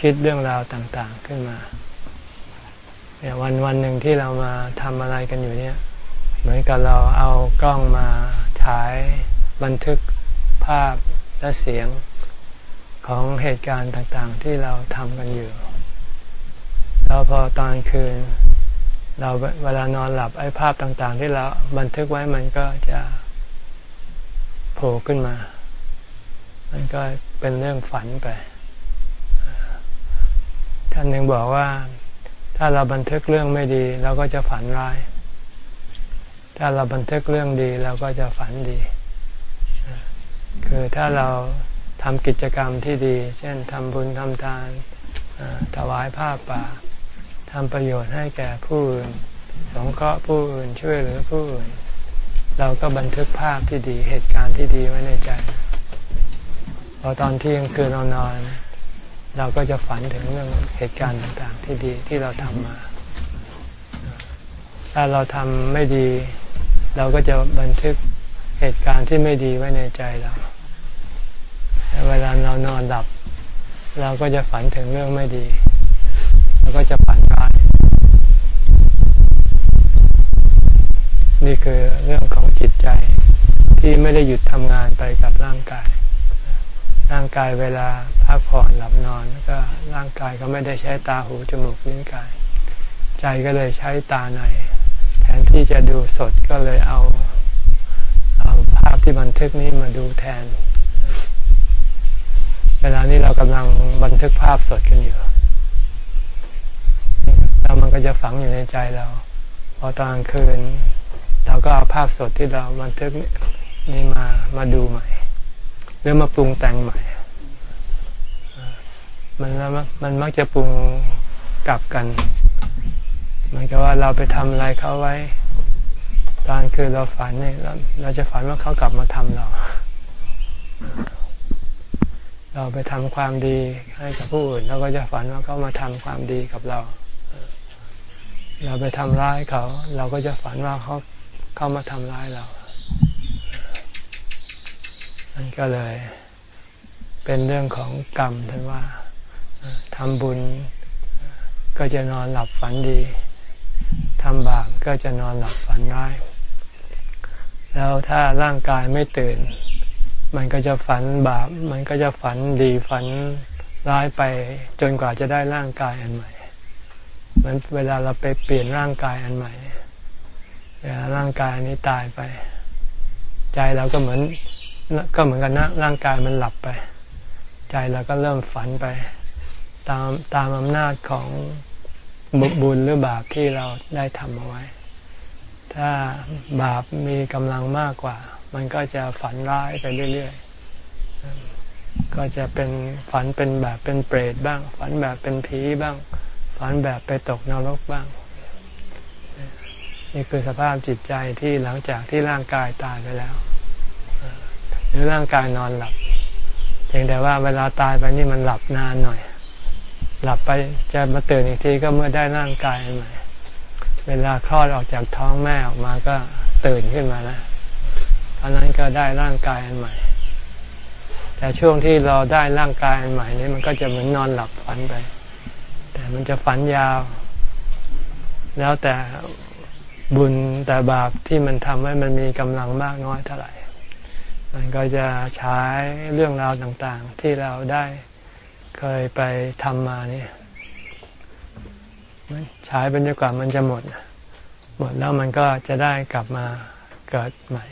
คิดเรื่องราวต่างๆขึ้นมาเนี่ยวันวันหนึ่งที่เรามาทำอะไรกันอยู่เนี่ย เหมือนกับเราเอากล้องมาฉายบันทึกภาพและเสียงของเหตุการณ์ต่างๆ ที่เราทำกันอยู่แล้วพอตอนคืน เราเวลานอนหลับไอ้ภาพต่างๆ ที่เราบันทึกไว้มันก็จะโผล่ขึ้นมา มันก็เป็นเรื่องฝันไป ท่านหนึ่งบอกว่าถ้าเราบันทึกเรื่องไม่ดีเราก็จะฝันร้าย ถ้าเราบันทึกเรื่องดีเราก็จะฝันดี คือถ้าเราทำกิจกรรมที่ดี เช่นทำบุญทำทานถวายผ้าป่าทำประโยชน์ให้แก่ผู้อื่น สงเคราะห์ผู้อื่นช่วยเหลือผู้อื่น เราก็บันทึกภาพที่ดีเหตุการณ์ที่ดีไว้ในใจ พอตอนที่กลางคืนเรานอน เราก็จะฝันถึงเรื่องเหตุการณ์ต่างๆ ที่ดีที่เราทำมา ถ้าเราทำไม่ดี เราก็จะบันทึกเหตุการณ์ที่ไม่ดีไว้ในใจเราเวลาเรานอนหลับ เราก็จะฝันถึงเรื่องไม่ดีแล้วก็จะฝันร้ายนี่คือเรื่องของจิตใจที่ไม่ได้หยุดทำงานไปกับร่างกาย ร่างกายเวลาพักผ่อนหลับนอนก็ร่างกายก็ไม่ได้ใช้ตาหูจมูกลิ้นกาย ใจก็เลยใช้ตาในแทนที่จะดูสดก็เลยเอาเอาภาพที่บันทึกนี้มาดูแทน เวลานี้เรากำลังบันทึกภาพสดกันอยู่แล้วมันก็จะฝังอยู่ในใจเรา พอตอนคืน เราก็เอาภาพสดที่เราบันทึกนี่มามาดูใหม่ หรือมาปรุงแต่งใหม่ มันมันมักจะปรุงกลับกันเหมือนกับว่าเราไปทำอะไรเขาไว้ ตอนคือเราฝันเนี่ยเราเราจะฝันว่าเขากลับมาทำเรา เราไปทำความดีให้กับผู้อื่นเราก็จะฝันว่าเขามาทำความดีกับเรา เราไปทำร้ายเขา เราก็จะฝันว่าเขาเข้ามาทำร้ายเรา มันก็เลยเป็นเรื่องของกรรมท่านว่าทำบุญก็จะนอนหลับฝันดีทำบาปก็จะนอนหลับฝันร้าย แล้วถ้าร่างกายไม่ตื่น มันก็จะฝันบาป มันก็จะฝันดีฝันร้ายไปจนกว่าจะได้ร่างกายอันใหม่เหมือนเวลาเราไปเปลี่ยนร่างกายอันใหม่เวลาร่างกายนี้ตายไป ใจเราก็เหมือน ก็เหมือนกันนะร่างกายมันหลับไป ใจเราก็เริ่มฝันไป ตามตามอำนาจของบุญหรือบาปที่เราได้ทำเอาไว้ ถ้าบาปมีกำลังมากกว่า มันก็จะฝันร้ายไปเรื่อยๆ ก็จะเป็นฝันเป็นแบบเป็นเปรตบ้าง ฝันแบบเป็นผีบ้าง ฝันแบบไปตกนรกบ้าง นี่คือสภาพจิตใจที่หลังจากที่ร่างกายตายไปแล้ว หรือร่างกายนอนหลับเพียงแต่ว่าเวลาตายไปนี่มันหลับนานหน่อย หลับไปจะมาตื่นอีกทีก็เมื่อได้ร่างกายใหม่เวลาคลอดออกจากท้องแม่ออกมาก็ตื่นขึ้นมาแล้วตอนนั้นก็ได้ร่างกายอันใหม่ แต่ช่วงที่เราได้ร่างกายอันใหม่นี้มันก็จะเหมือนนอนหลับฝันไป แต่มันจะฝันยาว แล้วแต่บุญแต่บาปที่มันทำให้มันมีกำลังมากน้อยเท่าไหร่ มันก็จะใช้เรื่องราวต่างๆ ที่เราได้เคยไปทำมานี่ใช้เป็นจนกว่ามันจะหมด หมดแล้วมันก็จะได้กลับมาเกิดใหม่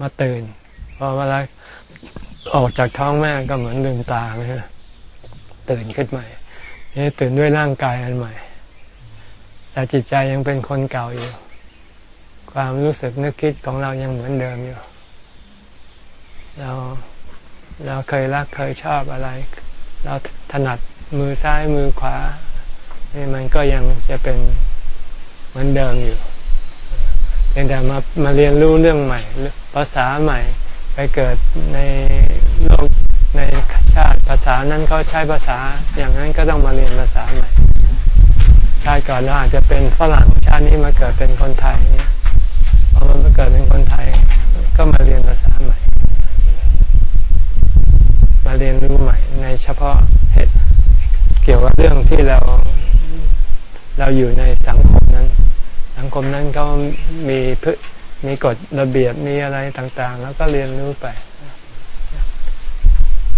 มาตื่นพอเวลาออกจากท้องแม่ก็เหมือนลืมตาเลยตื่นขึ้นใหม่นี่ตื่นด้วยร่างกายอันใหม่ แต่จิตใจยังเป็นคนเก่าอยู่ ความรู้สึกนึกคิดของเรายังเหมือนเดิมอยู่ เราเราเคยรักเคยชอบอะไร เราถนัดมือซ้ายมือขวานี่มันก็ยังจะเป็นเหมือนเดิมอยู่เพียงแต่มามาเรียนรู้เรื่องใหม่ภาษาใหม่ไปเกิดในโลกในชาติภาษานั้นเขาใช้ภาษา อย่างนั้นก็ต้องมาเรียนภาษาใหม่ชาติก่อนเราอาจจะเป็นฝรั่งชาตินี้มาเกิดเป็นคนไทยพอมาเกิดเป็นคนไทย ก็มาเรียนภาษาใหม่ มาเรียนรู้ใหม่ในเฉพาะเหตุเกี่ยวกับเรื่องที่เราเราอยู่ในสังคมนั้น สังคมนั้นเขามีพมีกฎระเบียบมีอะไรต่างๆ แล้วก็เรียนรู้ไป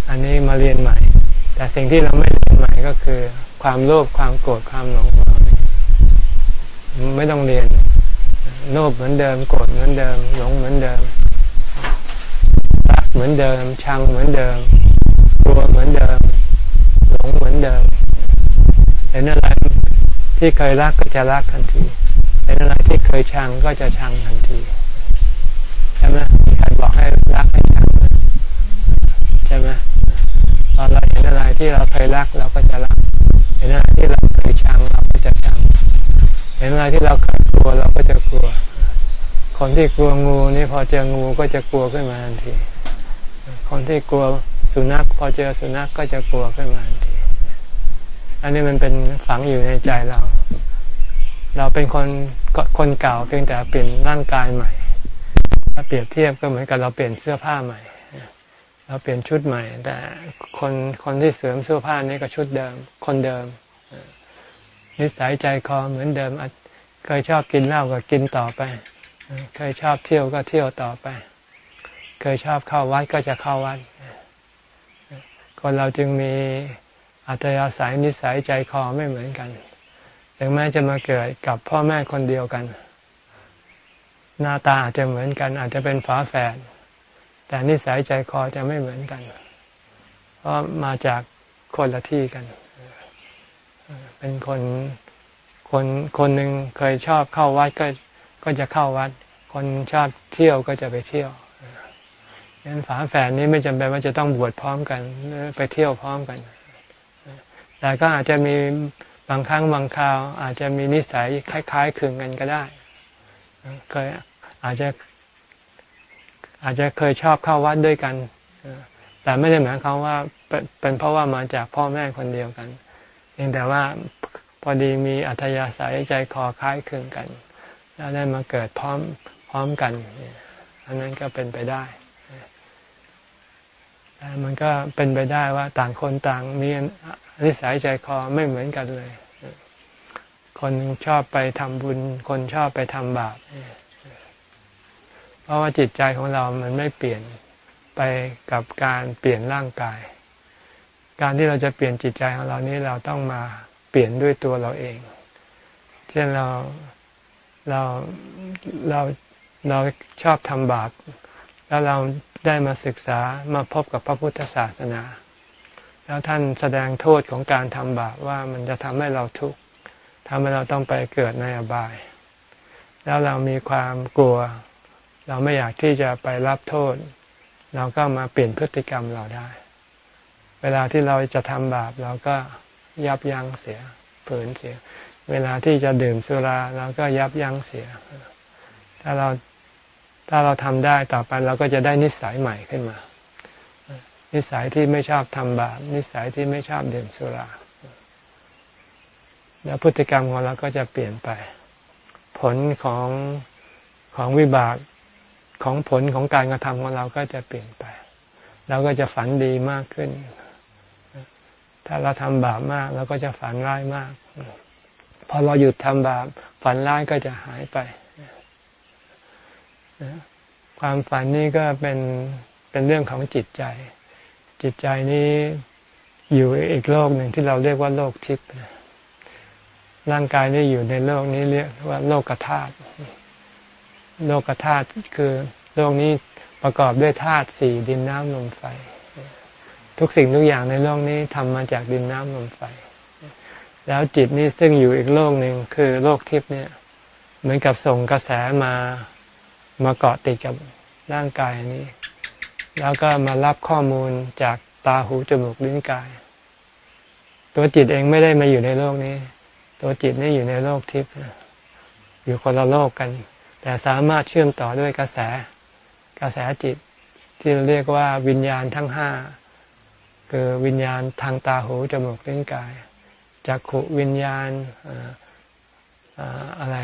อันนี้มาเรียนใหม่ แต่สิ่งที่เราไม่เรียนใหม่ก็คือ ความโลภความโกรธความหลงเราไม่ต้องเรียนโลภเหมือนเดิมโกรธเหมือนเดิมหลงเหมือนเดิมรักเหมือนเดิมชังเหมือนเดิม ลัวเหมือนเดิม หลงเหมือนเดิมเห็นอะไรที่เคยรักก็จะรักทันทีเห็นอะไรที่เคยชังก็จะชังทันทีใช่ไหมมีใครบอกให้รักให้ชังใช่ไหมพอเราเห็นอะไรที่เราเคยรักเราก็จะรัก เห็นอะไรที่เราเคยชังเราก็จะชัง เห็นอะไรที่เราเคยกลัวเราก็จะกลัว คนที่กลัวงูนี่พอเจองูก็จะกลัวขึ้นมาทันที คนที่กลัว สุนัขพอเจอสุนัขกก็จะกลัวขึ้นมาทันที อันนี้มันเป็นฝังอยู่ในใจเรา เราเป็นคนคนเก่าเพียงแต่เปลี่ยนร่างกายใหม่ถ้าเปรียบเทียบก็เหมือนกับเราเปลี่ยนเสื้อผ้าใหม่ เราเปลี่ยนชุดใหม่ แต่คนคนที่เสริมเสื้อผ้านี้ก็ชุดเดิม คนเดิม นิสัยใจคอเหมือนเดิม เคยชอบกินเหล้าก็กินต่อไป เคยชอบเที่ยวก็เที่ยวต่อไป เคยชอบเข้าวัดก็จะเข้าวัด คนเราจึงมีอัตยาศัยนิสัยใจคอไม่เหมือนกัน ถึงแม้จะมาเกิดกับพ่อแม่คนเดียวกัน หน้าตาอาจจะเหมือนกัน อาจจะเป็นฝาแฝด แต่นิสัยใจคอจะไม่เหมือนกัน เพราะมาจากคนละที่กัน เป็นคนคนคนหนึ่งเคยชอบเข้าวัดก็ก็จะเข้าวัด คนชอบเที่ยวก็จะไปเที่ยว งั้นฝาแฝดนี้ไม่จำเป็นว่าจะต้องบวชพร้อมกันไปเที่ยวพร้อมกัน แต่ก็อาจจะมีบางครั้งบางคราว อาจจะมีนิสัยคล้ายๆคลึงกันก็ได้เคยอาจจะ อาจจะเคยชอบเข้าวัดด้วยกัน แต่ไม่ได้หมายความว่าเป็นเพราะว่ามาจากพ่อแม่คนเดียวกันเพียงแต่ว่าพอดีมีอัธยาศัยใจคอคล้ายคลึงกัน แล้วได้มาเกิดพร้อมพร้อมกัน อันนั้นก็เป็นไปได้ มันก็เป็นไปได้ว่าต่างคนต่างมีนิสัยใจคอไม่เหมือนกันเลย คนชอบไปทำบุญ คนชอบไปทำบาป เพราะว่าจิตใจของเรามันไม่เปลี่ยนไปกับการเปลี่ยนร่างกาย การที่เราจะเปลี่ยนจิตใจของเรานี้เราต้องมาเปลี่ยนด้วยตัวเราเอง เช่นเราเราเราเราชอบทำบาป แล้วเรา ได้มาศึกษามาพบกับพระพุทธศาสนา แล้วท่านแสดงโทษของการทำบาปว่ามันจะทำให้เราทุกข์ทำให้เราต้องไปเกิดในอบาย แล้วเรามีความกลัว เราไม่อยากที่จะไปรับโทษ เราก็มาเปลี่ยนพฤติกรรมเราได้ เวลาที่เราจะทำบาปเราก็ยับยั้งเสียฝืนเสีย เวลาที่จะดื่มสุราเราก็ยับยั้งเสีย ถ้าเรา ถ้าเราทำได้ต่อไปเราก็จะได้นิสัยใหม่ขึ้นมา นิสัยที่ไม่ชอบทำบาป นิสัยที่ไม่ชอบดื่มสุรา แล้วพฤติกรรมของเราก็จะเปลี่ยนไป ผลของของวิบากของผลของการกระทำของเราก็จะเปลี่ยนไป เราก็จะฝันดีมากขึ้น ถ้าเราทำบาปมากเราก็จะฝันร้ายมาก พอเราหยุดทำบาปฝันร้ายก็จะหายไป ความฝันนี่ก็เป็นเป็นเรื่องของจิตใจ จิตใจนี้อยู่อีกโลกหนึ่งที่เราเรียกว่าโลกทิพย์ร่างกายนี้อยู่ในโลกนี้เรียกว่าโลกธาตุโลกธาตุคือโลกนี้ประกอบด้วยธาตุสี่ดินน้ำลมไฟ ทุกสิ่งทุกอย่างในโลกนี้ทำมาจากดินน้ำลมไฟ แล้วจิตนี้ซึ่งอยู่อีกโลกหนึ่งคือโลกทิพย์เนี่ย เหมือนกับส่งกระแสมา มาเกาะติดกับร่างกายนี้ แล้วก็มารับข้อมูลจากตาหูจมูกลิ้นกาย ตัวจิตเองไม่ได้มาอยู่ในโลกนี้ ตัวจิตนี่อยู่ในโลกทิพย์อยู่คนละโลกกัน แต่สามารถเชื่อมต่อด้วยกระแส กระแสจิตที่เราเรียกว่าวิญญาณทั้งห้าคือวิญญาณทางตาหูจมูกลิ้นกายจักขุวิญญาณอะไร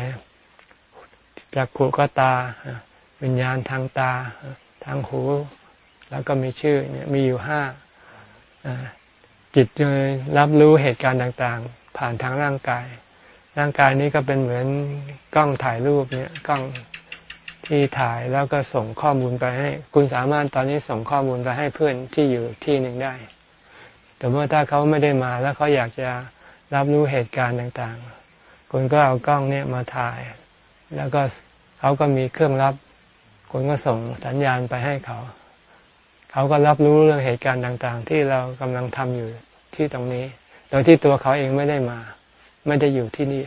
จักขุก็ตา วิญญาณทางตา ทางหู แล้วก็มีชื่อเนี่ยมีอยู่ห้าจิตจะรับรู้เหตุการณ์ต่างๆ ผ่านทางร่างกาย ร่างกายนี้ก็เป็นเหมือนกล้องถ่ายรูปเนี่ยกล้องที่ถ่ายแล้วก็ส่งข้อมูลไปให้ คุณสามารถตอนนี้ส่งข้อมูลไปให้เพื่อนที่อยู่ที่หนึ่งได้ แต่เมื่อถ้าเขาไม่ได้มาแล้วเขาอยากจะรับรู้เหตุการณ์ต่างๆ คุณก็เอากล้องเนี่ยมาถ่าย แล้วก็เขาก็มีเครื่องรับคุณก็ส่งสัญญาณไปให้เขา เขาก็รับรู้เรื่องเหตุการณ์ต่างๆ ที่เรากำลังทำอยู่ที่ตรงนี้ โดยที่ตัวเขาเองไม่ได้มา ไม่ได้อยู่ที่นี่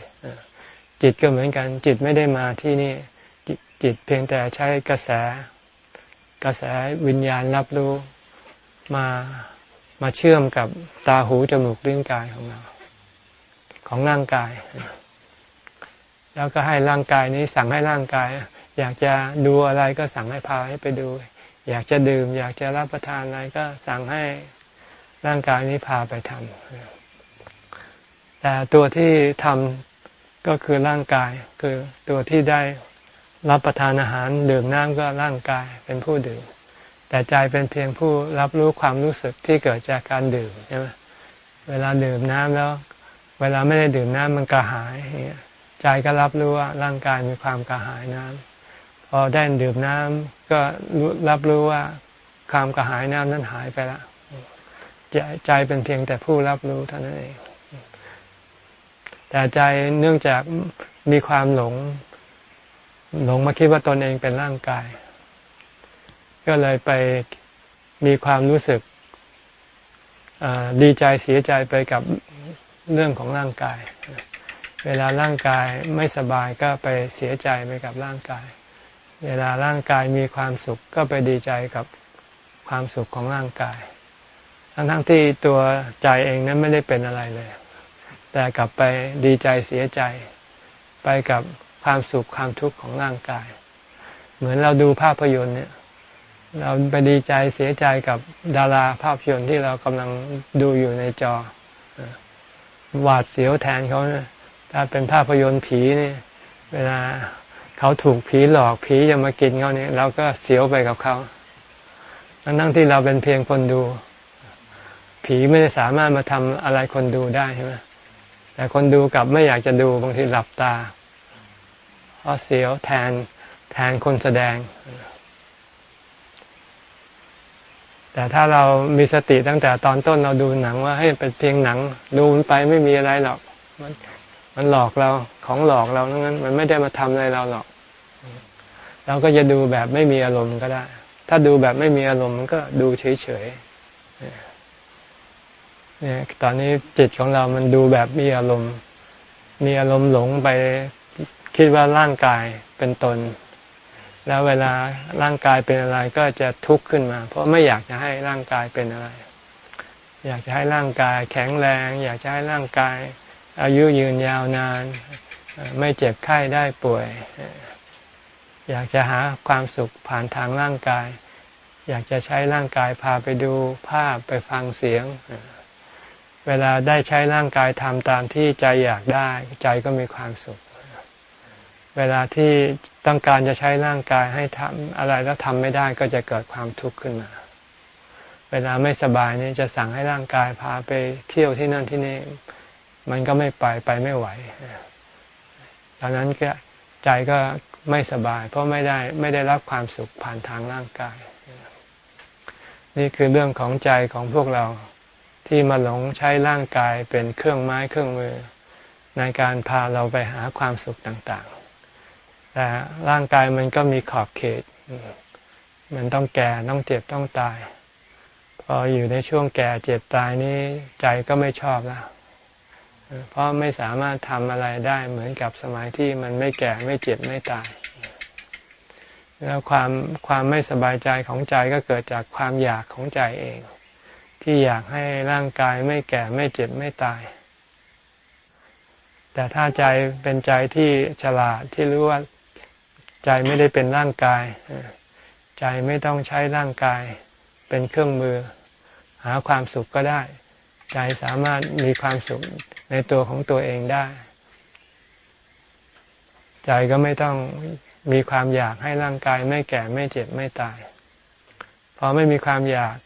จิตก็เหมือนกัน จิตไม่ได้มาที่นี่จิตเพียงแต่ใช้กระแส กระแสวิญญาณรับรู้มามาเชื่อมกับตาหูจมูกลิ้นกายของเรา ของร่างกาย แล้วก็ให้ร่างกายนี้สั่งให้ร่างกาย อยากจะดูอะไรก็สั่งให้พาให้ไปดู อยากจะดื่ม อยากจะรับประทานอะไรก็สั่งให้ร่างกายนี้พาไปทำแต่ตัวที่ทำก็คือร่างกาย คือตัวที่ได้รับประทานอาหารดื่มน้ำก็ร่างกายเป็นผู้ดื่ม แต่ใจเป็นเพียงผู้รับรู้ความรู้สึกที่เกิดจากการดื่มใช่ไหมเวลาดื่มน้ำแล้ว เวลาไม่ได้ดื่มน้ำมันกระหาย ใจก็รับรู้ว่าร่างกายมีความกระหายน้ำพอได้ดื่มน้ำก็รับรู้ว่าความกระหายน้ำนั้นหายไปแล้วใจเป็นเพียงแต่ผู้รับรู้เท่านั้นเอง แต่ใจเนื่องจากมีความหลง หลงมาคิดว่าตนเองเป็นร่างกาย ก็เลยไปมีความรู้สึกดีใจเสียใจไปกับเรื่องของร่างกาย เวลาร่างกายไม่สบายก็ไปเสียใจไปกับร่างกาย เวลาร่างกายมีความสุขก็ไปดีใจกับความสุขของร่างกาย ทั้งทั้งที่ตัวใจเองนั้นไม่ได้เป็นอะไรเลย แต่กลับไปดีใจเสียใจ ไปกับความสุขความทุกข์ของร่างกาย เหมือนเราดูภาพยนตร์เนี่ยเราไปดีใจเสียใจกับดาราภาพยนตร์ที่เรากำลังดูอยู่ในจอหวาดเสียวแทนเขา ถ้าเป็นภาพยนตร์ผีนี่เวลาเขาถูกผีหลอกผีจะมากินเขาเนี่ยเราก็เสียวไปกับเขาทั้งที่เราเป็นเพียงคนดู ผีไม่ได้สามารถมาทำอะไรคนดูได้ใช่ไหมแต่คนดูกลับไม่อยากจะดูบางทีหลับตาเพราะเสียวแทนแทนคนแสดง แต่ถ้าเรามีสติตั้งแต่ตอนต้นเราดูหนังว่าให้เป็นเพียงหนัง ดูไปไม่มีอะไรหรอกมัน มันหลอกเราของหลอกเราทั้งนั้น มันไม่ได้มาทำอะไรเราหรอก เราก็จะดูแบบไม่มีอารมณ์ก็ได้ ถ้าดูแบบไม่มีอารมณ์มันก็ดูเฉยๆเนี่ยตอนนี้จิตของเรามันดูแบบมีอารมณ์ มีอารมณ์หลงไปคิดว่าร่างกายเป็นตน แล้วเวลาร่างกายเป็นอะไรก็จะทุกข์ขึ้นมา เพราะไม่อยากจะให้ร่างกายเป็นอะไร อยากจะให้ร่างกายแข็งแรง อยากจะให้ร่างกาย อายุยืนยาวนาน ไม่เจ็บไข้ได้ป่วย อยากจะหาความสุขผ่านทางร่างกาย อยากจะใช้ร่างกายพาไปดูภาพไปฟังเสียง เวลาได้ใช้ร่างกายทำตามที่ใจอยากได้ ใจก็มีความสุข เวลาที่ต้องการจะใช้ร่างกายให้ทำอะไรแล้วทำไม่ได้ก็จะเกิดความทุกข์ขึ้นมาเวลาไม่สบายนี่จะสั่งให้ร่างกายพาไปเที่ยวที่นั่นที่นี่ มันก็ไม่ไปไปไม่ไหวตอนนั้นก็ใจก็ไม่สบาย เพราะไม่ได้ไม่ได้รับความสุขผ่านทางร่างกาย นี่คือเรื่องของใจของพวกเราที่มาหลงใช้ร่างกายเป็นเครื่องไม้เครื่องมือ ในการพาเราไปหาความสุขต่างๆ แต่ร่างกายมันก็มีขอบเขต มันต้องแก่ต้องเจ็บต้องตาย พออยู่ในช่วงแก่เจ็บตายนี้ใจก็ไม่ชอบแล้ว เพราะไม่สามารถทำอะไรได้เหมือนกับสมัยที่มันไม่แก่ไม่เจ็บไม่ตาย แล้วความความไม่สบายใจของใจก็เกิดจากความอยากของใจเอง ที่อยากให้ร่างกายไม่แก่ไม่เจ็บไม่ตาย แต่ถ้าใจเป็นใจที่ฉลาดที่รู้ว่าใจไม่ได้เป็นร่างกาย ใจไม่ต้องใช้ร่างกายเป็นเครื่องมือ หาความสุขก็ได้ ใจสามารถมีความสุข ในตัวของตัวเองได้ ใจก็ไม่ต้องมีความอยากให้ร่างกายไม่แก่ไม่เจ็บไม่ตาย พอไม่มีความอยาก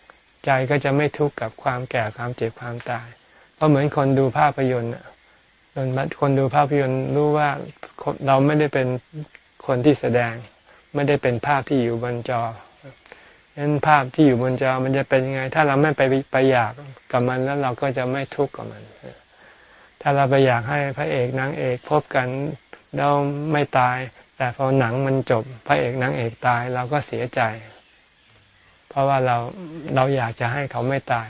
ใจก็จะไม่ทุกข์กับความแก่ความเจ็บความตาย เพราะเหมือนคนดูภาพยนตร์คนดูภาพยนตร์รู้ว่าเราไม่ได้เป็นคนที่แสดง ไม่ได้เป็นภาพที่อยู่บนจอนั้นภาพที่อยู่บนจอมันจะเป็นยังไง ถ้าเราไม่ไปไปอยากกับมันแล้วเราก็จะไม่ทุกข์กับมัน ถ้าเราไปอยากให้พระเอกนางเอกพบกันเราไม่ตาย แต่พอหนังมันจบพระเอกนางเอกตายเราก็เสียใจ เพราะว่าเราเราอยากจะให้เขาไม่ตาย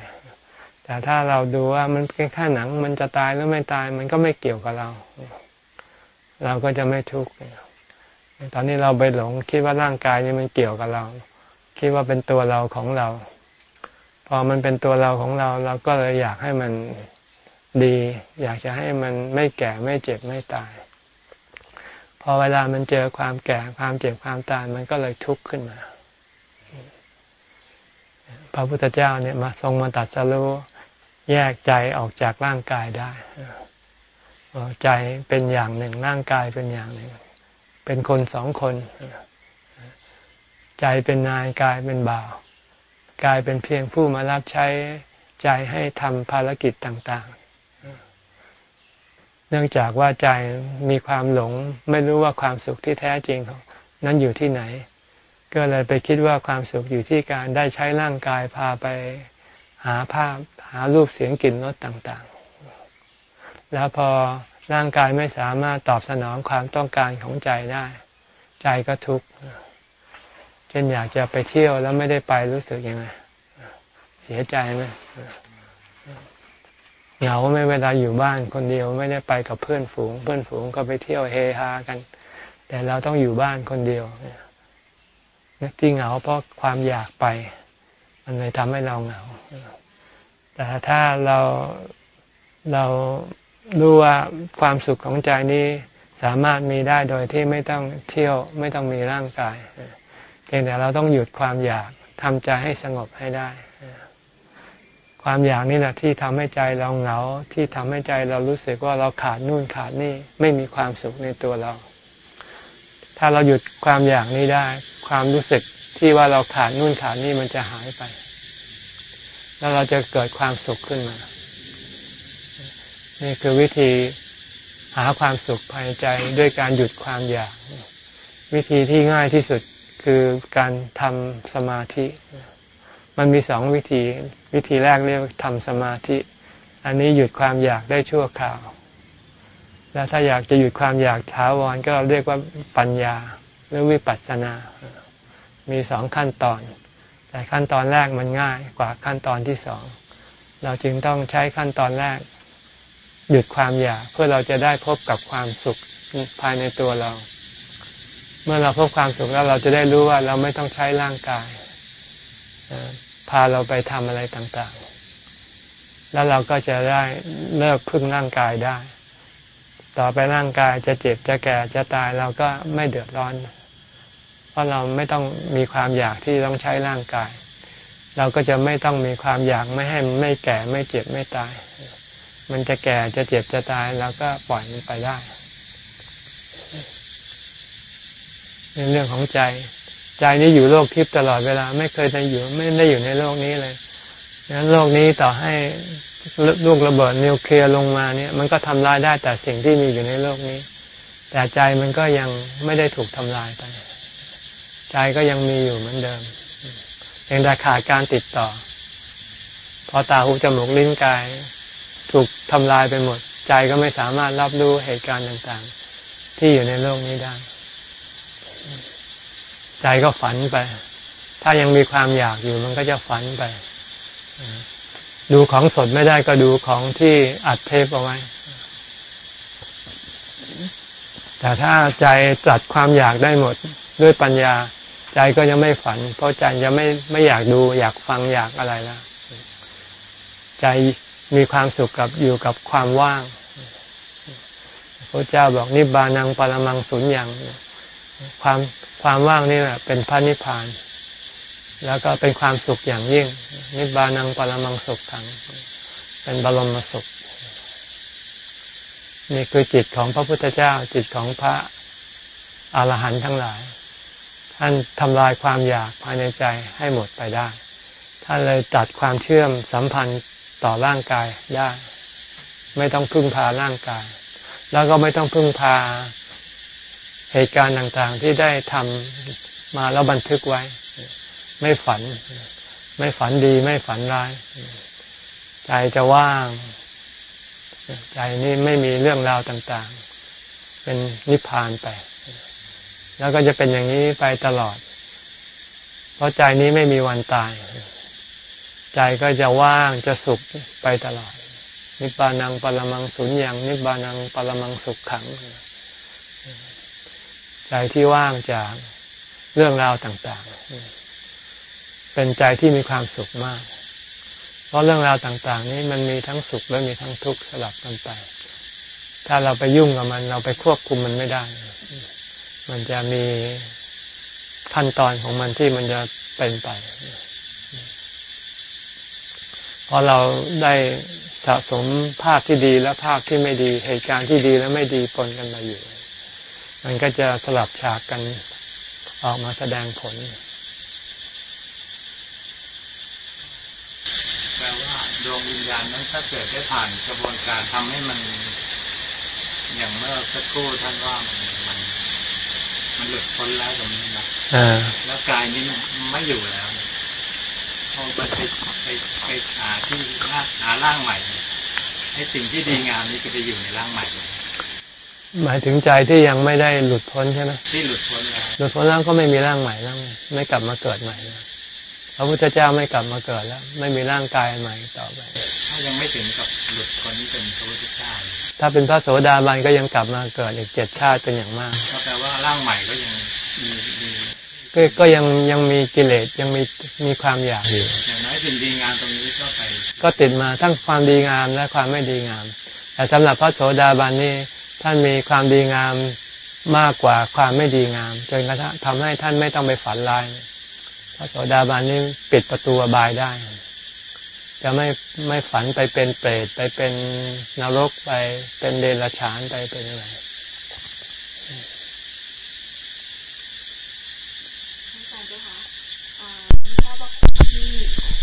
แต่ถ้าเราดูว่ามันเป็นแค่หนังมันจะตายหรือไม่ตายมันก็ไม่เกี่ยวกับเรา เราก็จะไม่ทุกข์ตอนนี้เราไปหลงคิดว่าร่างกายนี้มันเกี่ยวกับเรา คิดว่าเป็นตัวเราของเรา พอมันเป็นตัวเราของเรา เราก็เลยอยากให้มัน ดี อยากจะให้มันไม่แก่ไม่เจ็บไม่ตาย พอเวลามันเจอความแก่ความเจ็บความตายมันก็เลยทุกข์ขึ้นมา พระพุทธเจ้าเนี่ยมาทรงมาตัดสรู้แยกใจออกจากร่างกายได้ใจเป็นอย่างหนึ่งร่างกายเป็นอย่างหนึ่ง เป็นคนสองคน ใจเป็นนายกายเป็นบ่าวกายเป็นเพียงผู้มารับใช้ใจให้ทำภารกิจต่าง เนื่องจากว่าใจมีความหลง ไม่รู้ว่าความสุขที่แท้จริงของนั้นอยู่ที่ไหน ก็เลยไปคิดว่าความสุขอยู่ที่การได้ใช้ร่างกายพาไปหาภาพหารูปเสียงกลิ่นรสต่างๆ แล้วพอร่างกายไม่สามารถตอบสนองความต้องการของใจได้ ใจก็ทุกข์เช่นอยากจะไปเที่ยวแล้วไม่ได้ไปรู้สึกยังไง เสียใจไหม เหงาไม่เวลาอยู่บ้านคนเดียวไม่ได้ไปกับเพื่อนฝูง เพื่อนฝูงก็ไปเที่ยวเฮฮากัน แต่เราต้องอยู่บ้านคนเดียวที่เหงาเพราะความอยากไป มันเลยทำให้เราเหงา แต่ถ้าเราเรารู้ว่าความสุขของใจนี้สามารถมีได้โดยที่ไม่ต้องเที่ยวไม่ต้องมีร่างกายพียงแต่เราต้องหยุดความอยากทำใจให้สงบให้ได้ ความอยากนี่แหละที่ทำให้ใจเราเหงา ที่ทำให้ใจเรารู้สึกว่าเราขาดนู่นขาดนี่ไม่มีความสุขในตัวเรา ถ้าเราหยุดความอยากนี้ได้ ความรู้สึกที่ว่าเราขาดนู่นขาดนี่มันจะหายไป แล้วเราจะเกิดความสุขขึ้นมา นี่คือวิธีหาความสุขภายในใจด้วยการหยุดความอยาก วิธีที่ง่ายที่สุดคือการทำสมาธิ มันมีสองวิธี วิธีแรกเรียกทำสมาธิ อันนี้หยุดความอยากได้ชั่วคราว แล้วถ้าอยากจะหยุดความอยากท้าวรก็เรียกว่าปัญญาหรือวิปัสสนา มีสองขั้นตอน แต่ขั้นตอนแรกมันง่ายกว่าขั้นตอนที่สอง เราจึงต้องใช้ขั้นตอนแรก หยุดความอยากเพื่อเราจะได้พบกับความสุขภายในตัวเรา เมื่อเราพบความสุขแล้วเราจะได้รู้ว่าเราไม่ต้องใช้ร่างกาย พาเราไปทำอะไรต่างๆ แล้วเราก็จะได้เลิกพึ่งร่างกายได้ ต่อไปร่างกายจะเจ็บจะแก่จะตายเราก็ไม่เดือดร้อน เพราะเราไม่ต้องมีความอยากที่ต้องใช้ร่างกาย เราก็จะไม่ต้องมีความอยากไม่ให้ไม่แก่ไม่เจ็บไม่ตาย มันจะแก่จะเจ็บจะตายเราก็ปล่อยมันไปได้ในเรื่องของใจ ใจนี้อยู่โลกทิพย์ตลอดเวลา ไม่เคยได้อยู่ ไม่ได้อยู่ในโลกนี้เลยนั้นโลกนี้ต่อให้ลูกระเบิดนิวเคลียร์ลงมาเนี่ย มันก็ทำลายได้แต่สิ่งที่มีอยู่ในโลกนี้ แต่ใจมันก็ยังไม่ได้ถูกทำลายไปใจก็ยังมีอยู่เหมือนเดิมยังแต่ขาดการติดต่อ พอตาหูจมูกลิ้นกาย ถูกทำลายไปหมด ใจก็ไม่สามารถรับรู้เหตุการณ์ต่างๆ ที่อยู่ในโลกนี้ได้ ใจก็ฝันไป ถ้ายังมีความอยากอยู่มันก็จะฝันไป ดูของสดไม่ได้ก็ดูของที่อัดเทปเอาไว้ แต่ถ้าใจตัดความอยากได้หมดด้วยปัญญา ใจก็ยังไม่ฝัน เพราะใจยังไม่ไม่อยากดู อยากฟังอยากอะไรแล้วใจมีความสุขกับอยู่กับความว่างพระเจ้าบอกนิบานังปรมังสุญญ์ความ ความว่างนี่แหละเป็นพระนิพพาน แล้วก็เป็นความสุขอย่างยิ่ง นิบานังปรมังสุขขัง เป็นบรมสุข นี่คือจิตของพระพุทธเจ้า จิตของพระอรหันต์ทั้งหลาย ท่านทำลายความอยากภายในใจให้หมดไปได้ ท่านเลยตัดความเชื่อมสัมพันธ์ต่อร่างกายได้ ไม่ต้องพึ่งพาร่างกาย แล้วก็ไม่ต้องพึ่งพา เหตุการณ์ต่างๆที่ได้ทำมาแล้วบันทึกไว้ ไม่ฝัน ไม่ฝันดีไม่ฝันร้าย ใจจะว่าง ใจนี้ไม่มีเรื่องราวต่างๆ เป็นนิพพานไป แล้วก็จะเป็นอย่างนี้ไปตลอด เพราะใจนี้ไม่มีวันตาย ใจก็จะว่างจะสุขไปตลอด นิบานังปรมังสุญญ์นิบานังปรมังสุขขัง ใจที่ว่างจากเรื่องราวต่างๆ เป็นใจที่มีความสุขมาก เพราะเรื่องราวต่าง ๆ นี้มันมีทั้งสุขและมีทั้งทุกข์สลับกันไป ถ้าเราไปยุ่งกับมันเราไปควบคุมมันไม่ได้ มันจะมีขั้นตอนของมันที่มันจะเป็นไปพอเราได้สะสมภาพที่ดีและภาพที่ไม่ดี เหตุการณ์ที่ดีและไม่ดีปนกันมาอยู่ มันก็จะสลับฉากกันออกมาแสดงผลแปลว่าดวงวิญญาณนั้นถ้าเกิดได้ผ่านกระบวนการทำให้มัน อย่างเมื่อสักครู่ท่านว่ามันมันมันหลุดพ้นแล้วตรงนี้นะแล้วกายนี้มันไม่อยู่แล้วพอไปไปไปไปหาที่หาร่างใหม่ให้สิ่งที่ดีงามนี้ก็จะอยู่ในร่างใหม่ หมายถึงใจที่ยังไม่ได้หลุดพ้นใช่ไหมที่หลุดพ้นแล้วหลุดพ้นแล้วก็ไม่มีร่างใหม่แล้วไม่กลับมาเกิดใหม่แล้วพระพุทธเจ้าไม่กลับมาเกิดแล้ว ไม่มีร่างกายใหม่ต่อไป ถ้ายังไม่ถึงกับหลุดพ้นเป็นพระพุทธเจ้า ถ้าเป็นพระโสดาบันก็ยังกลับมาเกิดอีกเจ็ดชาติเป็นอย่างมากก็แปลว่าร่างใหม่ก็ยังมีมีก็ก็ยังยังมีกิเลสยังมีมีความอยากอยู่อย่างน้อยสิ่งดีงามตรงนี้ก็ไป ก็ติดมาทั้งความดีงามและความไม่ดีงาม แต่สำหรับพระโสดาบันนี่ ท่านมีความดีงามมากกว่าความไม่ดีงามจนกระทั่งทำให้ท่านไม่ต้องไปฝันร้ายพระโสดาบันนี้ปิดประตูบายได้ จะไม่ไม่ฝันไปเป็นเปรตไปเป็นนรกไปเป็นเดรัจฉานไปเป็นอะไร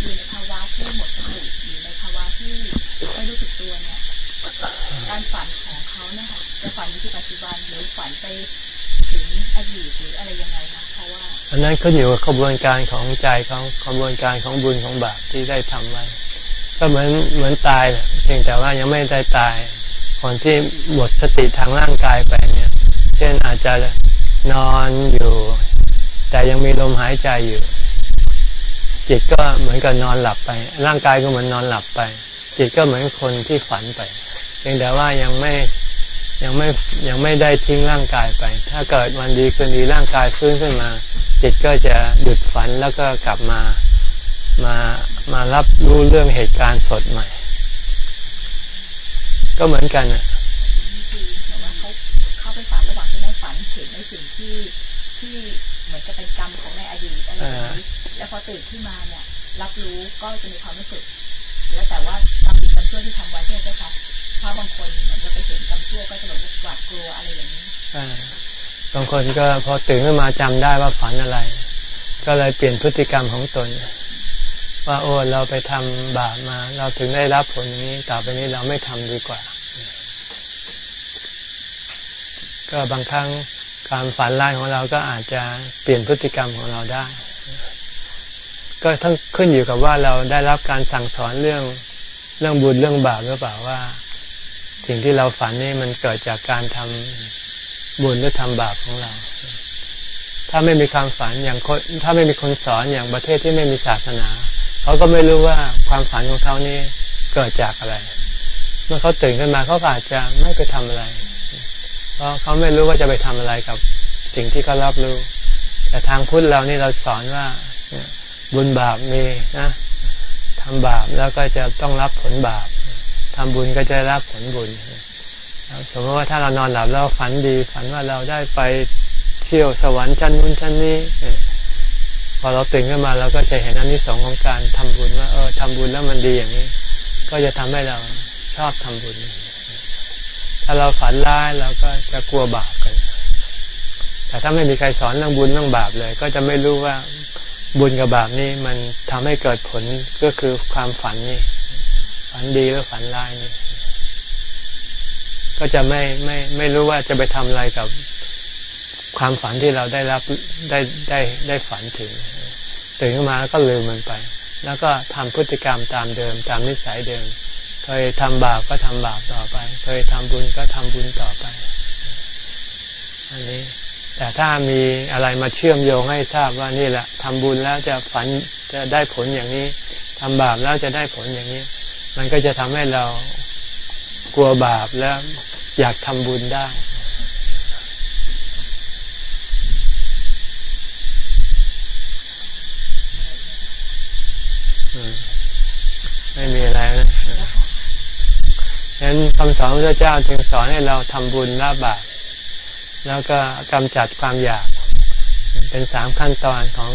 อยู่ในภาวะที่หมดสติอยู่ในภาวะที่ไม่รู้สึกตัวเนี่ยการฝันของเขาเนี่ยค่ะจะฝันอยู่ ที่ปัจจุบันหรือฝันไปถึงอดีตหรืออะไรยังไงคะเพราะว่า อันนั้นก็อยู่กับขบวนการของใจเขาขบวนการของบุญของบาปที่ได้ทำไว้ ก็เหมือนเหมือนตายแหละเพียงแต่ว่ายังไม่ได้ตายคนที่หมดสติทางร่างกายไปเนี่ย เช่นอาจจะนอนอยู่ แต่ยังมีลมหายใจอยู่จิตก็เหมือนกับนอนหลับไป ร่างกายก็เหมือนนอนหลับไป จิตก็เหมือนคนที่ฝันไปเพียงแต่ว่ายังไม่ ยังไม่ยังไม่ได้ทิ้งร่างกายไป ถ้าเกิดวันดีคืนดีร่างกายฟื้นขึ้นมา จิตก็จะหยุดฝันแล้วก็กลับมามามารับรู้เรื่องเหตุการณ์สดใหม่ ก็เหมือนกันอะเขาไปฝันระหว่างที่ไม่ฝันเห็นในสิ่งที่ที่เหมือนจะเป็นกรรมของในอดีตอะไรอย่างนี้แล้วพอตื่นขึ้นมาเนี่ย รับรู้ก็จะมีความรู้สึก แล้วแต่ว่ากรรมดีกรรมชั่วที่ทำไว้ใช่ไหมคะ ถ้าะบางคนเหมือนเราไปเห็นกำชั่วก็จะแบบหวาดกลัวอะไรอย่างนี้บางคนก็พอตื่นขึ้นมาจำได้ว่าฝันอะไร ก็เลยเปลี่ยนพฤติกรรมของตน ว่าโอ้เราไปทำบาปมา เราถึงได้รับผลนี้ต่อไปนี้เราไม่ทำดีกว่า ก็บางครั้งการฝันร้ายของเราก็อาจจะเปลี่ยนพฤติกรรมของเราได้ ก็ทั้งขึ้นอยู่กับว่าเราได้รับการสั่งสอนเรื่องเรื่องบุญเรื่องบาปหรือเปล่าว่า สิ่งที่เราฝันนี่มันเกิดจากการทำบุญหรือทำบาปของเรา ถ้าไม่มีความฝันอย่างถ้าไม่มีคนสอนอย่างประเทศที่ไม่มีศาสนา เขาก็ไม่รู้ว่าความฝันของเขานี่เกิดจากอะไร เมื่อเขาตื่นขึ้นมาเขาอาจจะไม่ไปทำอะไร เพราะเขาไม่รู้ว่าจะไปทำอะไรกับสิ่งที่เขารับรู้ แต่ทางพุทธเรานี่เราสอนว่าบุญบาปมีนะทำบาปแล้วก็จะต้องรับผลบาป ทำบุญก็จะรับผลบุญสมมติว่าถ้าเรานอนหลับแล้วฝันดี ฝันว่าเราได้ไปเที่ยวสวรรค์ชั้นนู้นชั้นนี้พอเราตื่นขึ้นมาเราก็จะเห็นอันนี้สองของการทำบุญว่าเออทำบุญแล้วมันดีอย่างนี้ ก็จะทำให้เราชอบทำบุญ ถ้าเราฝันร้ายเราก็จะกลัวบาปกัน แต่ถ้าไม่มีใครสอนเรื่องบุญเรื่องบาปเลย ก็จะไม่รู้ว่าบุญกับบาปนี่มันทำให้เกิดผลก็คือความฝันนี่ ฝันดีหรือฝันร้ายนี่ก็จะไม่ไม่ไม่รู้ว่าจะไปทำอะไรกับความฝันที่เราได้รับได้ได้ได้ฝันถึงตื่นขึ้นมาแล้วก็ลืมมันไป แล้วก็ทำพฤติกรรมตามเดิม ตามนิสัยเดิม เคยทำบาปก็ทำบาปต่อไป เคยทำบุญก็ทำบุญต่อไป อันนี้ แต่ถ้ามีอะไรมาเชื่อมโยงให้ทราบว่านี่แหละทำบุญแล้วจะฝันจะได้ผลอย่างนี้ทำบาปแล้วจะได้ผลอย่างนี้ มันก็จะทำให้เรากลัวบาปแล้วอยากทำบุญได้ ไม่มีอะไรนะฉะนั้นคำสอนพระเจ้าจึงสอนให้เราทำบุญละบาปแล้วก็กำจัดความอยาก เป็นสามขั้นตอนของ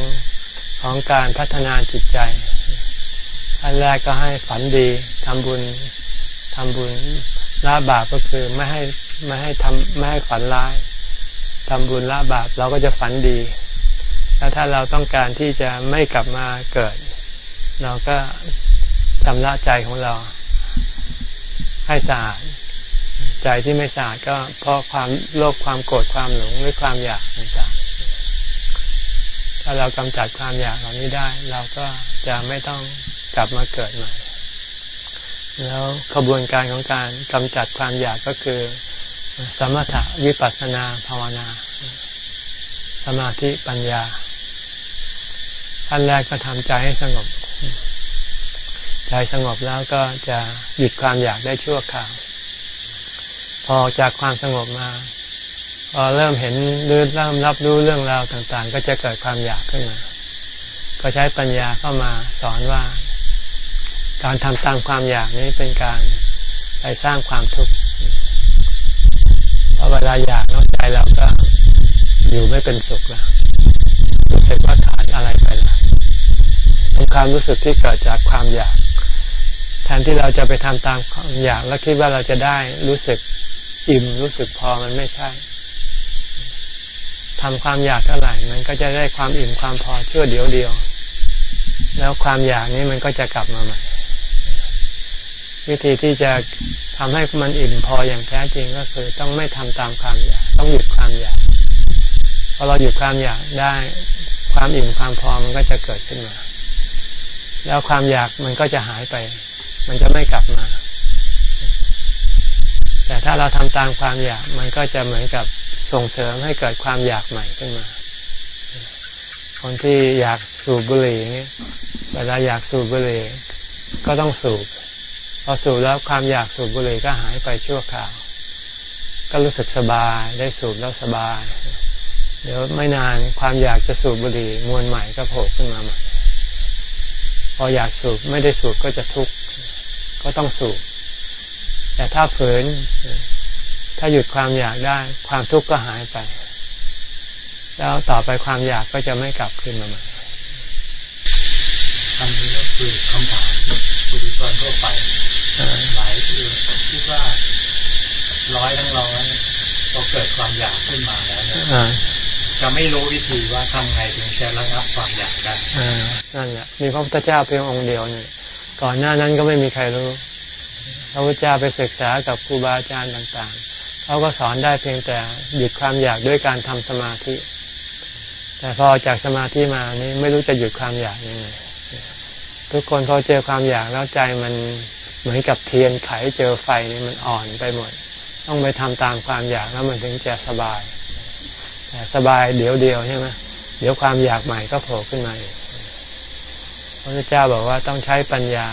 ของการพัฒนาจิตใจ ขั้นแรกก็ให้ฝันดีทำบุญทำบุญละบาปก็คือไม่ให้ไม่ให้ทำไม่ให้ฝันร้ายทำบุญละบาปเราก็จะฝันดี แล้วถ้าเราต้องการที่จะไม่กลับมาเกิด เราก็ชำระใจของเรา ให้สะอาดใจที่ไม่สะอาดก็เพราะความโลภความโกรธความหลงหรือความอยากต่างๆถ้าเรากำจัดความอยากเหล่านี้ได้ เราก็จะไม่ต้อง กลับมาเกิดใหม่ แล้วขบวนการของการกำจัดความอยากก็คือ สมถะวิปัสสนาภาวนา สมาธิปัญญาขั้นแรกก็ทำใจให้สงบ ใจสงบแล้วก็จะหยุดความอยากได้ชั่วคราว พอจากความสงบมาพอเริ่มเห็นหรือเริ่มรับรู้เรื่องราวต่างๆ ก็จะเกิดความอยากขึ้นมา ก็ใช้ปัญญาเข้ามาสอนว่า การทำตามความอยากนี้เป็นการไปสร้างความทุกข์พอเวลาอยากแล้วใจเราก็อยู่ไม่เป็นสุขแล้วรู้สึกว่าขาดอะไรไปแล้วความรู้สึกที่เกิดจากความอยาก แทนที่เราจะไปทำตามความอยาก แล้วคิดว่าเราจะได้รู้สึกอิ่มรู้สึกพอมันไม่ใช่ทำความอยากเท่าไหร่ มันก็จะได้ความอิ่มความพอชั่วเดียวเดียว แล้วความอยากนี้มันก็จะกลับมาใหม่ วิธีที่จะทำให้มันอิ่มพออย่างแท้จริงก็คือ ต้องไม่ทำตามความอยาก ต้องหยุดความอยากพอเราหยุดความอยากได้ความอิ่มความพอมันก็จะเกิดขึ้นมา แล้วความอยากมันก็จะหายไป มันจะไม่กลับมา แต่ถ้าเราทำตามความอยากมันก็จะเหมือนกับส่งเสริมให้เกิดความอยากใหม่ขึ้นมา คนที่อยากสูบบุหรี่เงี้ยเวลาอยากสูบบุหรี่ก็ต้องสูบ พอสูบแล้วความอยากสูบบุหรี่ก็หายไปชั่วคราว ก็รู้สึกสบายได้สูบแล้วสบาย เดี๋ยวไม่นานความอยากจะสูบบุหรี่มวลใหม่ก็โผล่ขึ้นมาใหม่พออยากสูบไม่ได้สูบก็จะทุกข์ก็ต้องสูบ แต่ถ้าฝืน ถ้าหยุดความอยากได้ ความทุกข์ก็หายไป แล้วต่อไปความอยากก็จะไม่กลับขึ้นมาใหม่คำนี้ก็คือคำถามผู้ริชนทั่วไป หลายคือคิดว่าร้อยทั้งร้อยพอเกิดความอยากขึ้นมาแล้วเนี่ยจะไม่รู้วิธีว่าทำไงถึงจะระงับความอยากได้นั่นแหละมีพระพุทธเจ้าเพียงองค์เดียวเนี่ยก่อนหน้านั้นก็ไม่มีใครรู้พระพุทธเจ้าไปศึกษากับครูบาอาจารย์ต่างๆเขาก็สอนได้เพียงแต่หยุดความอยากด้วยการทำสมาธิ แต่พอจากสมาธิมานี่ไม่รู้จะหยุดความอยากยังไงทุกคนพอเจอความอยากแล้วใจมัน เหมือนกับเทียนไขเจอไฟนี่มันอ่อนไปหมด ต้องไปทำตามความอยากแล้วมันถึงจะสบาย แต่สบายเดี๋ยวเดียวใช่ไหมเดี๋ยวความอยากใหม่ก็โผล่ขึ้นมาอีกพระเจ้าบอกว่าต้องใช้ปัญญา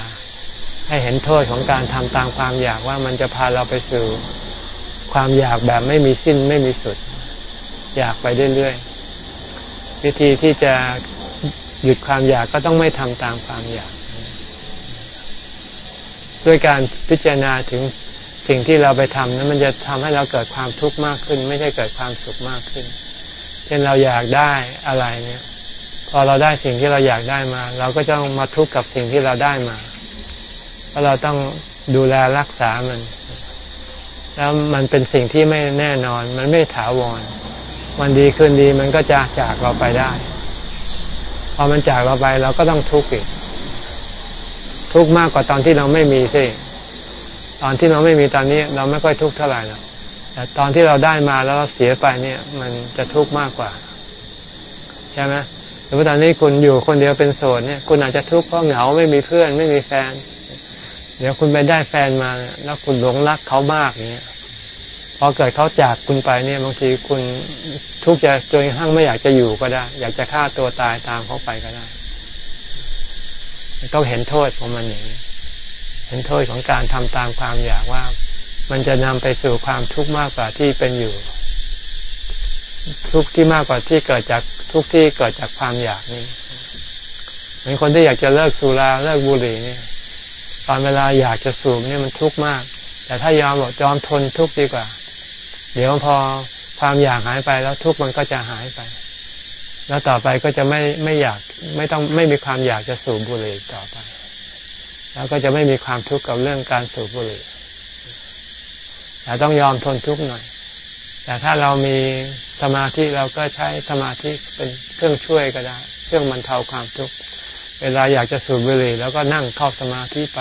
ให้เห็นโทษของการทำตามความอยากว่ามันจะพาเราไปสู่ความอยากแบบไม่มีสิ้นไม่มีสุด อยากไปเรื่อยๆวิธีที่จะหยุดความอยากก็ต้องไม่ทำตามความอยาก ด้วยการพิจารณาถึงสิ่งที่เราไปทำนั้นมันจะทำให้เราเกิดความทุกข์มากขึ้น ไม่ใช่เกิดความสุขมากขึ้น เช่นเราอยากได้อะไรเนี่ย พอเราได้สิ่งที่เราอยากได้มา เราก็จะต้องมาทุกข์กับสิ่งที่เราได้มา เพราะเราต้องดูแลรักษามัน แล้วมันเป็นสิ่งที่ไม่แน่นอน มันไม่ถาวร วันดีคืนดีมันก็จะจากเราไปได้ พอมันจากเราไปเราก็ต้องทุกข์อีก ทุกข์มากกว่าตอนที่เราไม่มีสิตอนที่เราไม่มีตอนนี้ เราไม่ค่อยทุกข์เท่าไหร่หรอกแต่ตอนที่เราได้มาแล้วเราเสียไปเนี่ย มันจะทุกข์มากกว่า ใช่ไหมหรือว่าตอนนี้คุณอยู่คนเดียวเป็นโสดเนี่ย คุณอาจจะทุกข์เพราะเหงาไม่มีเพื่อนไม่มีแฟน เดี๋ยวคุณไปได้แฟนมาแล้วคุณหลงรักเขามากเงี้ยพอเกิดเขาจากคุณไปเนี่ยบางทีคุณทุกข์จะจนกระทั่งไม่อยากจะอยู่ก็ได้ อยากจะฆ่าตัวตายตามเขาไปก็ได้ ต้องเห็นโทษของมันอย่างนี้เห็นโทษของการทำตามความอยากว่า มันจะนำไปสู่ความทุกข์มากกว่าที่เป็นอยู่ ทุกข์ที่มากกว่าที่เกิดจากทุกข์ที่เกิดจากความอยากนี่เหมือนคนที่อยากจะเลิกสุราเลิกบุหรี่นี่ตอนเวลาอยากจะสูบนี่มันทุกข์มาก แต่ถ้ายอมบอกยอมทนทุกข์ดีกว่า เดี๋ยวพอความอยากหายไปแล้วทุกข์มันก็จะหายไป แล้วต่อไปก็จะไม่ไม่อยากไม่ต้องไม่มีความอยากจะสูบบุหรี่ต่อไป แล้วก็จะไม่มีความทุกข์กับเรื่องการสูบบุหรี่แต่ต้องยอมทนทุกข์หน่อย แต่ถ้าเรามีสมาธิเราก็ใช้สมาธิเป็นเครื่องช่วยก็ได้ เครื่องบรรเทาความทุกข์ เวลาอยากจะสูบบุหรี่แล้วก็นั่งเข้าสมาธิไป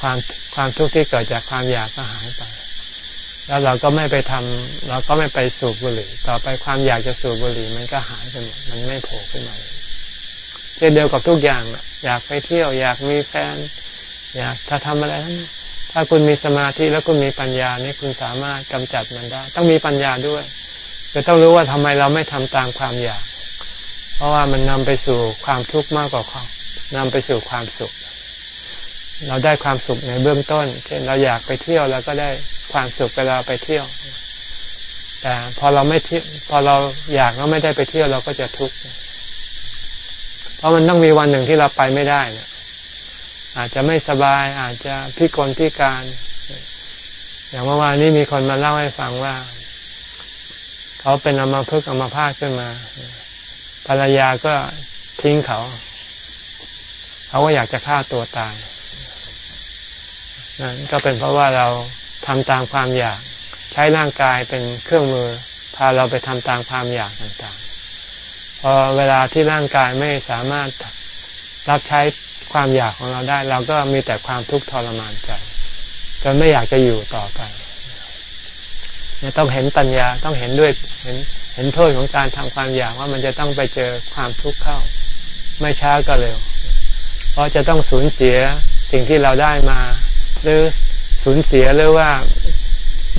ความความทุกข์ที่เกิดจากความอยากก็หายไป แล้วเราก็ไม่ไปทำเราก็ไม่ไปสูบบุหรี่ ต่อไปความอยากจะสูบบุหรี่มันก็หายไปหมดมันไม่โผล่ขึ้นมาเลยเช่นเดียวกับทุกอย่างอยากไปเที่ยว อยากมีแฟน อยากถ้าทำอะไรนั้นถ้าคุณมีสมาธิแล้วคุณมีปัญญานี่คุณสามารถกำจัดมันได้ ต้องมีปัญญาด้วยจะต้องรู้ว่าทำไมเราไม่ทำตามความอยาก เพราะว่ามันนำไปสู่ความทุกข์มากกว่าความนำไปสู่ความสุข เราได้ความสุขในเบื้องต้น เช่นเราอยากไปเที่ยวเราก็ได้ ความสุขเวลาไปเที่ยว แต่พอเราไม่เที่ยวพอเราอยากเราไม่ได้ไปเที่ยวเราก็จะทุกข์เพราะมันต้องมีวันหนึ่งที่เราไปไม่ได้เนี่ยอาจจะไม่สบาย อาจจะพิกลพิการ อย่างเมื่อวานนี้มีคนมาเล่าให้ฟังว่า เขาเป็นอมาพึกอมาพาดขึ้นมา ภรรยาก็ทิ้งเขา เขาก็อยากจะฆ่าตัวตายนั่นก็เป็นเพราะว่าเรา ทำตามความอยาก ใช้ร่างกายเป็นเครื่องมือ พาเราไปทำตามความอยากต่างๆ พอเวลาที่ร่างกายไม่สามารถรับใช้ความอยากของเราได้ เราก็มีแต่ความทุกข์ทรมานใจจนไม่อยากจะอยู่ต่อไปเนี่ยต้องเห็นปัญญาต้องเห็นด้วยเห็นเห็นโทษของการทำความอยากว่ามันจะต้องไปเจอความทุกข์เข้า ไม่ช้าก็เร็ว เพราะจะต้องสูญเสียสิ่งที่เราได้มา หรือ สูญเสียหรือว่า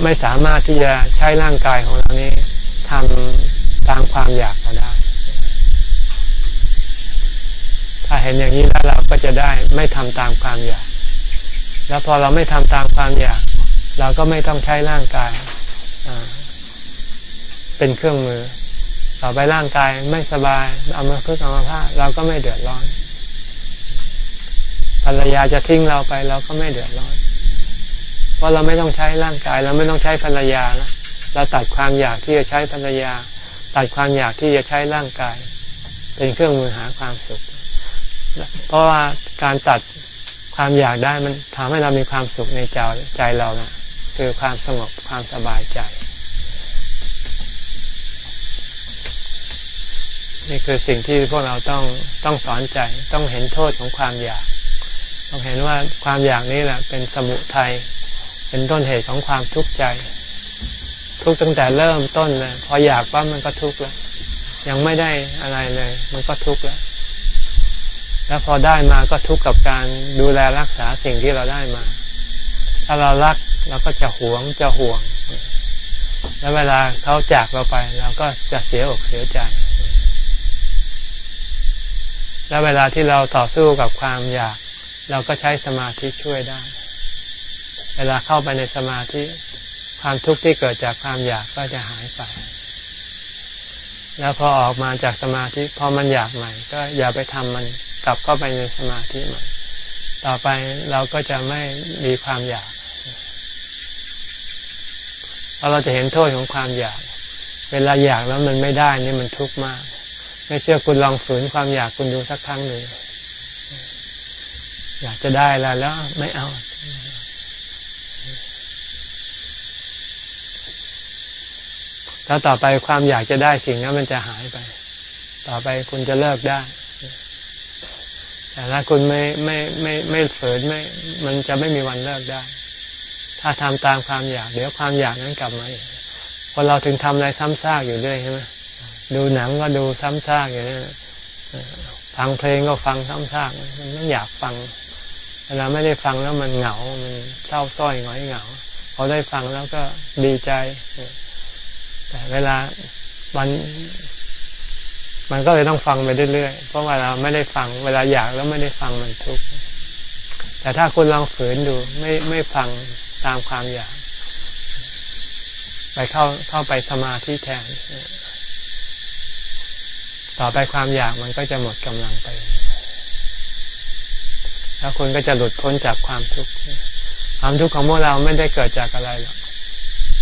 ไม่สามารถที่จะใช้ร่างกายของเรานี้ทำตามความอยากเราได้ ถ้าเห็นอย่างนี้แล้วเราก็จะได้ไม่ทำตามความอยาก แล้วพอเราไม่ทำตามความอยาก เราก็ไม่ต้องใช้ร่างกายเป็นเครื่องมือ ต่อไปร่างกายไม่สบายเอามาพึ่งเอามาผ้าเราก็ไม่เดือดร้อนภรรยาจะทิ้งเราไปเราก็ไม่เดือดร้อน เพราะเราไม่ต้องใช้ร่างกายเราไม่ต้องใช้ภรรยาแล้วเราตัดความอยากที่จะใช้ภรรยา ตัดความอยากที่จะใช้ร่างกาย เป็นเครื่องมือหาความสุข เพราะว่าการตัดความอยากได้มันทำให้เรามีความสุขในใจใจเรานะคือความสงบความสบายใจ นี่คือสิ่งที่พวกเราต้องต้องสอนใจต้องเห็นโทษของความอยาก ต้องเห็นว่าความอยากนี้แหละเป็นสมุทัย เป็นต้นเหตุของความทุกข์ใจ ทุกตั้งแต่เริ่มต้นเลยพออยากปั๊บมันก็ทุกข์แล้ว ยังไม่ได้อะไรเลย มันก็ทุกข์แล้ว แล้วพอได้มาก็ทุกข์กับการดูแลรักษาสิ่งที่เราได้มา ถ้าเรารักเราก็จะหวงจะห่วง แล้วเวลาเขาจากเราไปเราก็จะเสียอกเสียใจแล้วเวลาที่เราต่อสู้กับความอยาก เราก็ใช้สมาธิช่วยได้ เวลาเข้าไปในสมาธิความทุกข์ที่เกิดจากความอยากก็จะหายไป แล้วพอออกมาจากสมาธิพอมันอยากใหม่ ก็อย่าไปทำมันกลับเข้าไปในสมาธิใหม่ ต่อไปเราก็จะไม่มีความอยากเพราะเราจะเห็นโทษของความอยาก เวลาอยากแล้วมันไม่ได้นี่มันทุกข์มาก ไม่เชื่อคุณลองฝืนความอยากคุณดูสักครั้งหนึ่งอยากจะได้แล้วแล้วไม่เอา แล้วต่อไปความอยากจะได้สิ่งนั้นมันจะหายไป ต่อไปคุณจะเลิกได้ แต่ถ้าคุณไม่ไม่ไม่ไม่ฝืนไม่มันจะไม่มีวันเลิกได้ ถ้าทำตามความอยาก เดี๋ยวความอยากนั้นกลับมาอีกพอเราถึงทำอะไรซ้ำซากอยู่เรื่อยใช่ไหมดูหนังก็ดูซ้ำซากอย่างนี้ฟังเพลงก็ฟังซ้ำซากมันอยากฟังเวลาไม่ได้ฟังแล้วมันเหงา มันเศร้าส้อยหงอยเหงาพอได้ฟังแล้วก็ดีใจ แต่เวลามันมันก็เลยต้องฟังไปเรื่อยๆ เพราะเวลาไม่ได้ฟัง เวลาอยากแล้วไม่ได้ฟังมันทุกข์ แต่ถ้าคุณลองฝืนดู ไม่ไม่ฟังตามความอยาก ไปเข้าเข้าไปสมาธิแทน ต่อไปความอยากมันก็จะหมดกำลังไป แล้วคุณก็จะหลุดพ้นจากความทุกข์ ความทุกข์ของพวกเราไม่ได้เกิดจากอะไรหรอก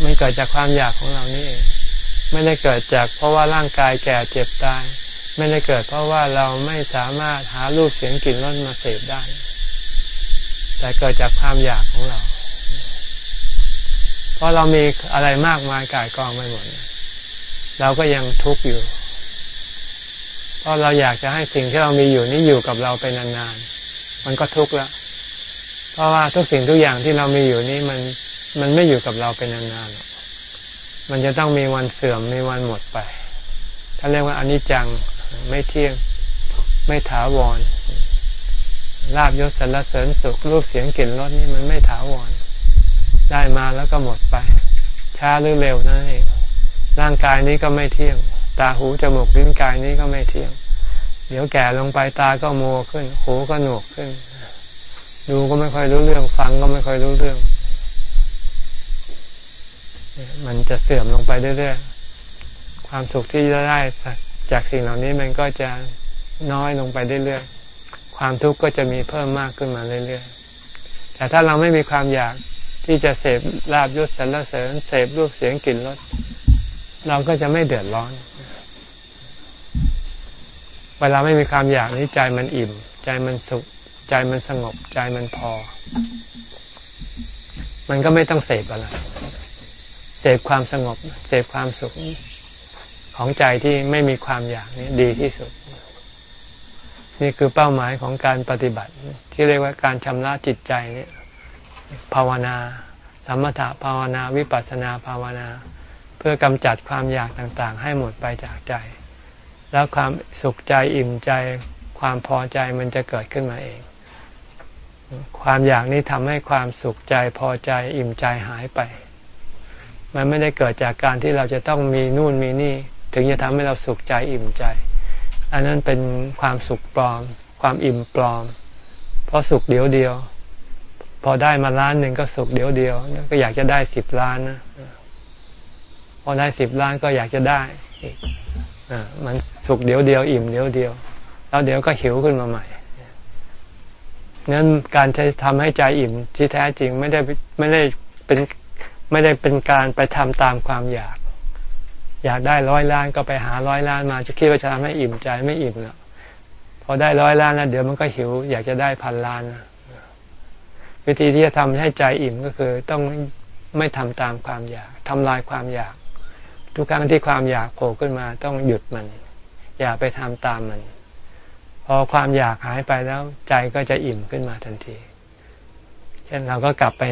มันเกิดจากความอยากของเรานี่เอง ไม่ได้เกิดจากเพราะว่าร่างกายแก่เจ็บตาย ไม่ได้เกิดเพราะว่าเราไม่สามารถหารูปเสียงกลิ่นรสมาเสพได้ แต่เกิดจากความอยากของเรา เพราะเรามีอะไรมากมายกายกองไปหมด เราก็ยังทุกข์อยู่ เพราะเราอยากจะให้สิ่งที่เรามีอยู่นี้อยู่กับเราไปนานๆ มันก็ทุกข์แล้ว เพราะว่าทุกสิ่งทุกอย่างที่เรามีอยู่นี้มันมันไม่อยู่กับเราเป็นนานๆ มันจะต้องมีวันเสื่อมมีวันหมดไปถ้าเรียกว่าอนิจจังไม่เที่ยงไม่ถาวรลาบยศสรรเสริญสุขรูปเสียงกลิ่นรสนี่มันไม่ถาวร ได้มาแล้วก็หมดไป ช้าหรือเร็วนั่นเองร่างกายนี้ก็ไม่เที่ยง ตาหูจมูกลิ้นกายนี้ก็ไม่เที่ยง เดี๋ยวแก่ลงไปตาก็มัวขึ้น หูก็หนวกขึ้น ดูก็ไม่ค่อยรู้เรื่อง ฟังก็ไม่ค่อยรู้เรื่อง มันจะเสื่อมลงไปเรื่อยๆ ความสุขที่จะได้จากสิ่งเหล่านี้มันก็จะน้อยลงไปเรื่อยๆ ความทุกข์ก็จะมีเพิ่มมากขึ้นมาเรื่อยๆ แต่ถ้าเราไม่มีความอยากที่จะเสพลาบยศสรรเสริญเสพรูปเสียงกลิ่นรสเราก็จะไม่เดือดร้อน เวลาไม่มีความอยากนี้ใจมันอิ่ม ใจมันสุข ใจมันสงบ ใจมันพอ มันก็ไม่ต้องเสพอะไร เสพความสงบ เสพความสุขของใจที่ไม่มีความอยากนี่ดีที่สุด นี่คือเป้าหมายของการปฏิบัติ ที่เรียกว่าการชำระจิตใจนี่ภาวนา สมถะภาวนาวิปัสสนาภาวนา เพื่อกำจัดความอยากต่างๆ ให้หมดไปจากใจ แล้วความสุขใจอิ่มใจ ความพอใจมันจะเกิดขึ้นมาเอง ความอยากนี้ทำให้ความสุขใจพอใจอิ่มใจหายไป มันไม่ได้เกิดจากการที่เราจะต้องมีนู่นมีนี่ ถึงจะทำให้เราสุขใจอิ่มใจ อันนั้นเป็นความสุขปลอม ความอิ่มปลอม เพราะสุขเดียวเดียว พอได้มาล้านหนึ่งก็สุขเดียวเดียว ก็อยากจะได้สิบล้านนะพอได้สิบล้านก็อยากจะได้มันสุกเดียวเดียว อิ่มเดียวเดียว แล้วเดี๋ยวก็หิวขึ้นมาใหม่นั้นการทำให้ใจอิ่มที่แท้จริงไม่ได้ไม่ได้เป็น ไม่ได้เป็นการไปทำตามความอยาก อยากได้ร้อยล้านก็ไปหาร้อยล้านมาจะคิดว่าจะทำให้อิ่มใจไม่อิ่มหรอกพอได้ร้อยล้านแล้วเดี๋ยวมันก็หิว อยากจะได้พันล้านวิธีที่จะทำให้ใจอิ่มก็คือ ต้องไม่ทำตามความอยากทำลายความอยาก ทุกครั้งที่ความอยากโผล่ขึ้นมาต้องหยุดมัน อย่าไปทำตามมัน พอความอยากหายไปแล้วใจก็จะอิ่มขึ้นมาทันที เช่นเราก็กลับไป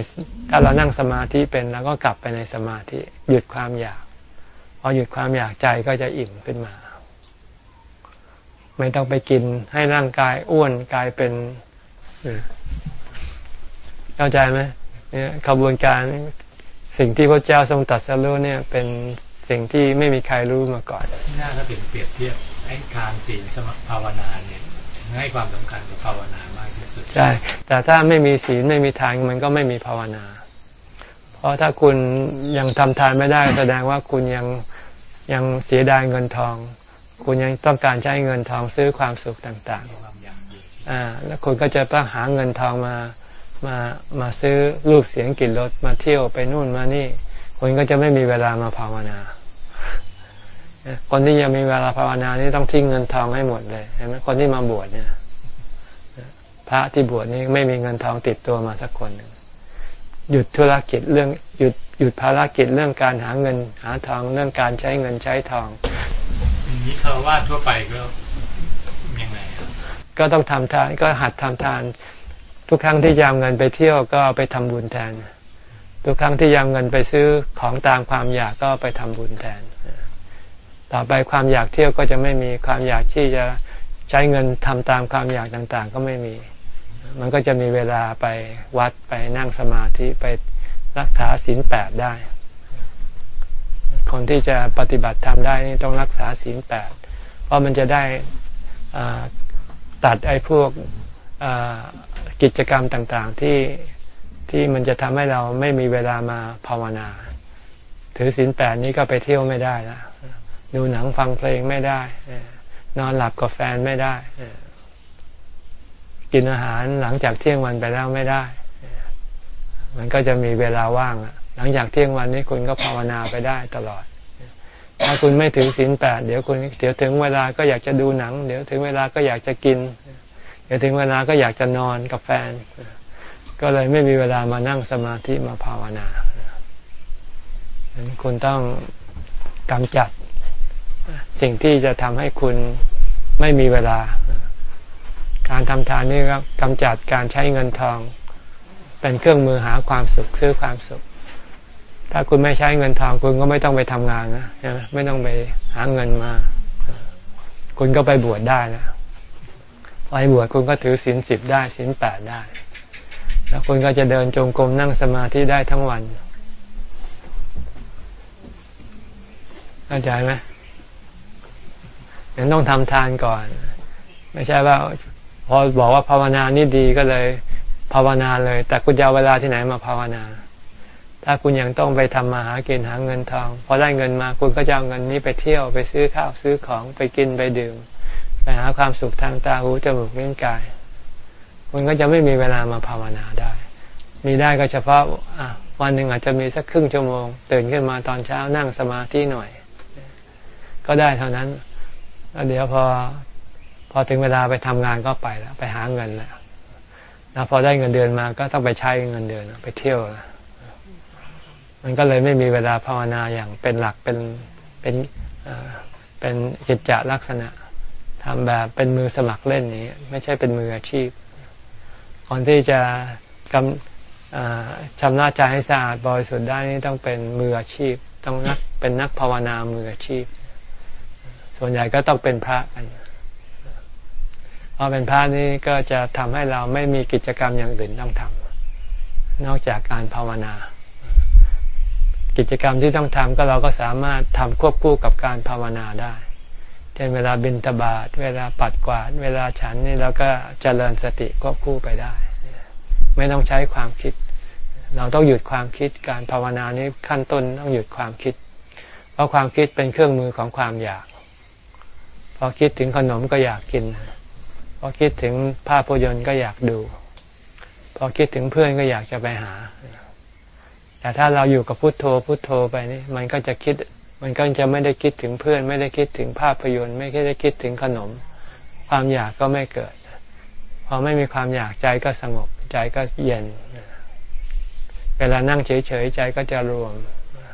ถ้าเรานั่งสมาธิเป็นเราก็กลับไปในสมาธิหยุดความอยากพอหยุดความอยากใจก็จะอิ่มขึ้นมา ไม่ต้องไปกินให้ร่างกายอ้วนกลายเป็นเข้าใจไหมเนี่ยขบวนการสิ่งที่พระเจ้าทรงตัดสรู้เนี่ย เป็นสิ่งที่ไม่มีใครรู้มาก่อนน่าจะเป็นเปรียบเทียบให้ทานศีลสมภาวนาเนี่ย ให้ความสำคัญกับภาวนามากที่สุด ใช่ แต่ถ้าไม่มีศีลไม่มีทานมันก็ไม่มีภาวนา เพราะถ้าคุณยังทำทานไม่ได้ แสดงว่าคุณยังยังเสียดายเงินทอง คุณยังต้องการใช้เงินทองซื้อความสุขต่างๆอ่าแล้วคุณก็จะต้องหาเงินทองมามามาซื้อรูปเสียงกลิ่นรสมาเที่ยวไปนู่นมานี่คุณก็จะไม่มีเวลามาภาวนา คนที่ยังมีเวลาภาวนานี่ต้องทิ้งเงินทองให้หมดเลยเห็นไหมคนที่มาบวชเนี่ย พระที่บวชนี่ไม่มีเงินทองติดตัวมาสักคนหนึ่งหยุดธุรกิจเรื่องหยุดหยุดภารกิจเรื่องการหาเงิน หาทองเรื่องการใช้เงินใช้ทองอย่างนี้เขาว่าทั่วไปก็ยังไงก็ต้องทำทานก็หัดทำทาน ทุกครั้งที่ยามเงินไปเที่ยวก็เอาไปทำบุญแทน ทุกครั้งที่ยามเงินไปซื้อของตามความอยากก็ไปทำบุญแทน ต่อไปความอยากเที่ยวก็จะไม่มีความอยากที่จะใช้เงินทำตามความอยากต่างๆ ก็ไม่มี มันก็จะมีเวลาไปวัดไปนั่งสมาธิไปรักษาศีลแปดได้ คนที่จะปฏิบัติทำได้นี่ต้องรักษาศีลแปดเพราะมันจะได้ตัดไอ้พวกกิจกรรมต่างๆที่ที่มันจะทำให้เราไม่มีเวลามาภาวนา ถือศีลแปดนี้ก็ไปเที่ยวไม่ได้แล้ว ดูหนังฟังเพลงไม่ได้ นอนหลับกับแฟนไม่ได้ กินอาหารหลังจากเที่ยงวันไปแล้วไม่ได้ มันก็จะมีเวลาว่างหลังจากเที่ยงวันนี้คุณก็ภาวนาไปได้ตลอด ถ้าคุณไม่ถึงศีลแปดเดี๋ยวคุณเดี๋ยวถึงเวลาก็อยากจะดูหนัง เดี๋ยวถึงเวลาก็อยากจะกิน เดี๋ยวถึงเวลาก็อยากจะนอนกับแฟน ก็เลยไม่มีเวลามานั่งสมาธิมาภาวนาคุณต้องกำจัด สิ่งที่จะทำให้คุณไม่มีเวลา การทำทานนี่ครับกำจัดการใช้เงินทอง เป็นเครื่องมือหาความสุขซื้อความสุข ถ้าคุณไม่ใช้เงินทอง คุณก็ไม่ต้องไปทำงานนะไม่ต้องไปหาเงินมา คุณก็ไปบวชได้นะไปบวชคุณก็ถือศีลสิบได้ศีลแปดได้ แล้วคุณก็จะเดินจงกรมนั่งสมาธิได้ทั้งวันเข้าใจไหม ยังต้องทำทานก่อน ไม่ใช่ว่า พอบอกว่าภาวนานี่ดีก็เลย ภาวนาเลย แต่คุณจะเวลาที่ไหนมาภาวนา ถ้าคุณยังต้องไปทำมาหากินหาเงินทองพอได้เงินมาคุณก็จะเอาเงินนี้ไปเที่ยวไปซื้อข้าวซื้อของไปกินไปดื่มไปหาความสุขทางตาหูจมูกลิ้นกาย คุณก็จะไม่มีเวลามาภาวนาได้ มีได้ก็เฉพาะวันหนึ่งอาจจะมีสักครึ่งชั่วโมง ตื่นขึ้นมาตอนเช้านั่งสมาธิหน่อย ก็ได้เท่านั้น แล้วเดี๋ยวพอพอถึงเวลาไปทำงานก็ไปแล้ว ไปหาเงินแล้วแล้วพอได้เงินเดือนมาก็ต้องไปใช้เงินเดือนไปเที่ยวมันก็เลยไม่มีเวลาภาวนาอย่างเป็นหลักเป็นเป็นเป็นกิจจลักษณะทำแบบเป็นมือสมัครเล่นนี้ ไม่ใช่เป็นมืออาชีพก่อนที่จะกำชำระใจให้สะอาดบริสุทธิ์ได้นี่ต้องเป็นมืออาชีพ ต้องนักเป็นนักภาวนามืออาชีพ ส่วนใหญ่ก็ต้องเป็นพระกันพอเป็นพระนี่ก็จะทำให้เราไม่มีกิจกรรมอย่างอื่นต้องทำนอกจากการภาวนา กิจกรรมที่ต้องทำก็เราก็สามารถทำควบคู่กับการภาวนาได้เช่นเวลาบินตบาทเวลาปัดกวาด เวลาฉันนี่เราก็เจริญสติควบคู่ไปได้ ไม่ต้องใช้ความคิด เราต้องหยุดความคิดการภาวนานี้ขั้นต้นต้องหยุดความคิด เพราะความคิดเป็นเครื่องมือของความอยาก อคิดถึงขนมก็อยากกิน พอคิดถึงภาพยนตร์ก็อยากดู พอคิดถึงเพื่อนก็อยากจะไปหา แต่ถ้าเราอยู่กับพุโทโธพุโทโธไปนี่มันก็จะคิด มันก็จะไม่ได้คิดถึงเพื่อน ไม่ได้คิดถึงภาพยนตร์ไม่ได้คิดถึงขนม ความอยากก็ไม่เกิด พอไม่มีความอยากใจก็สงบใจก็เย็น เวลานั่งเฉยๆใจก็จะรวม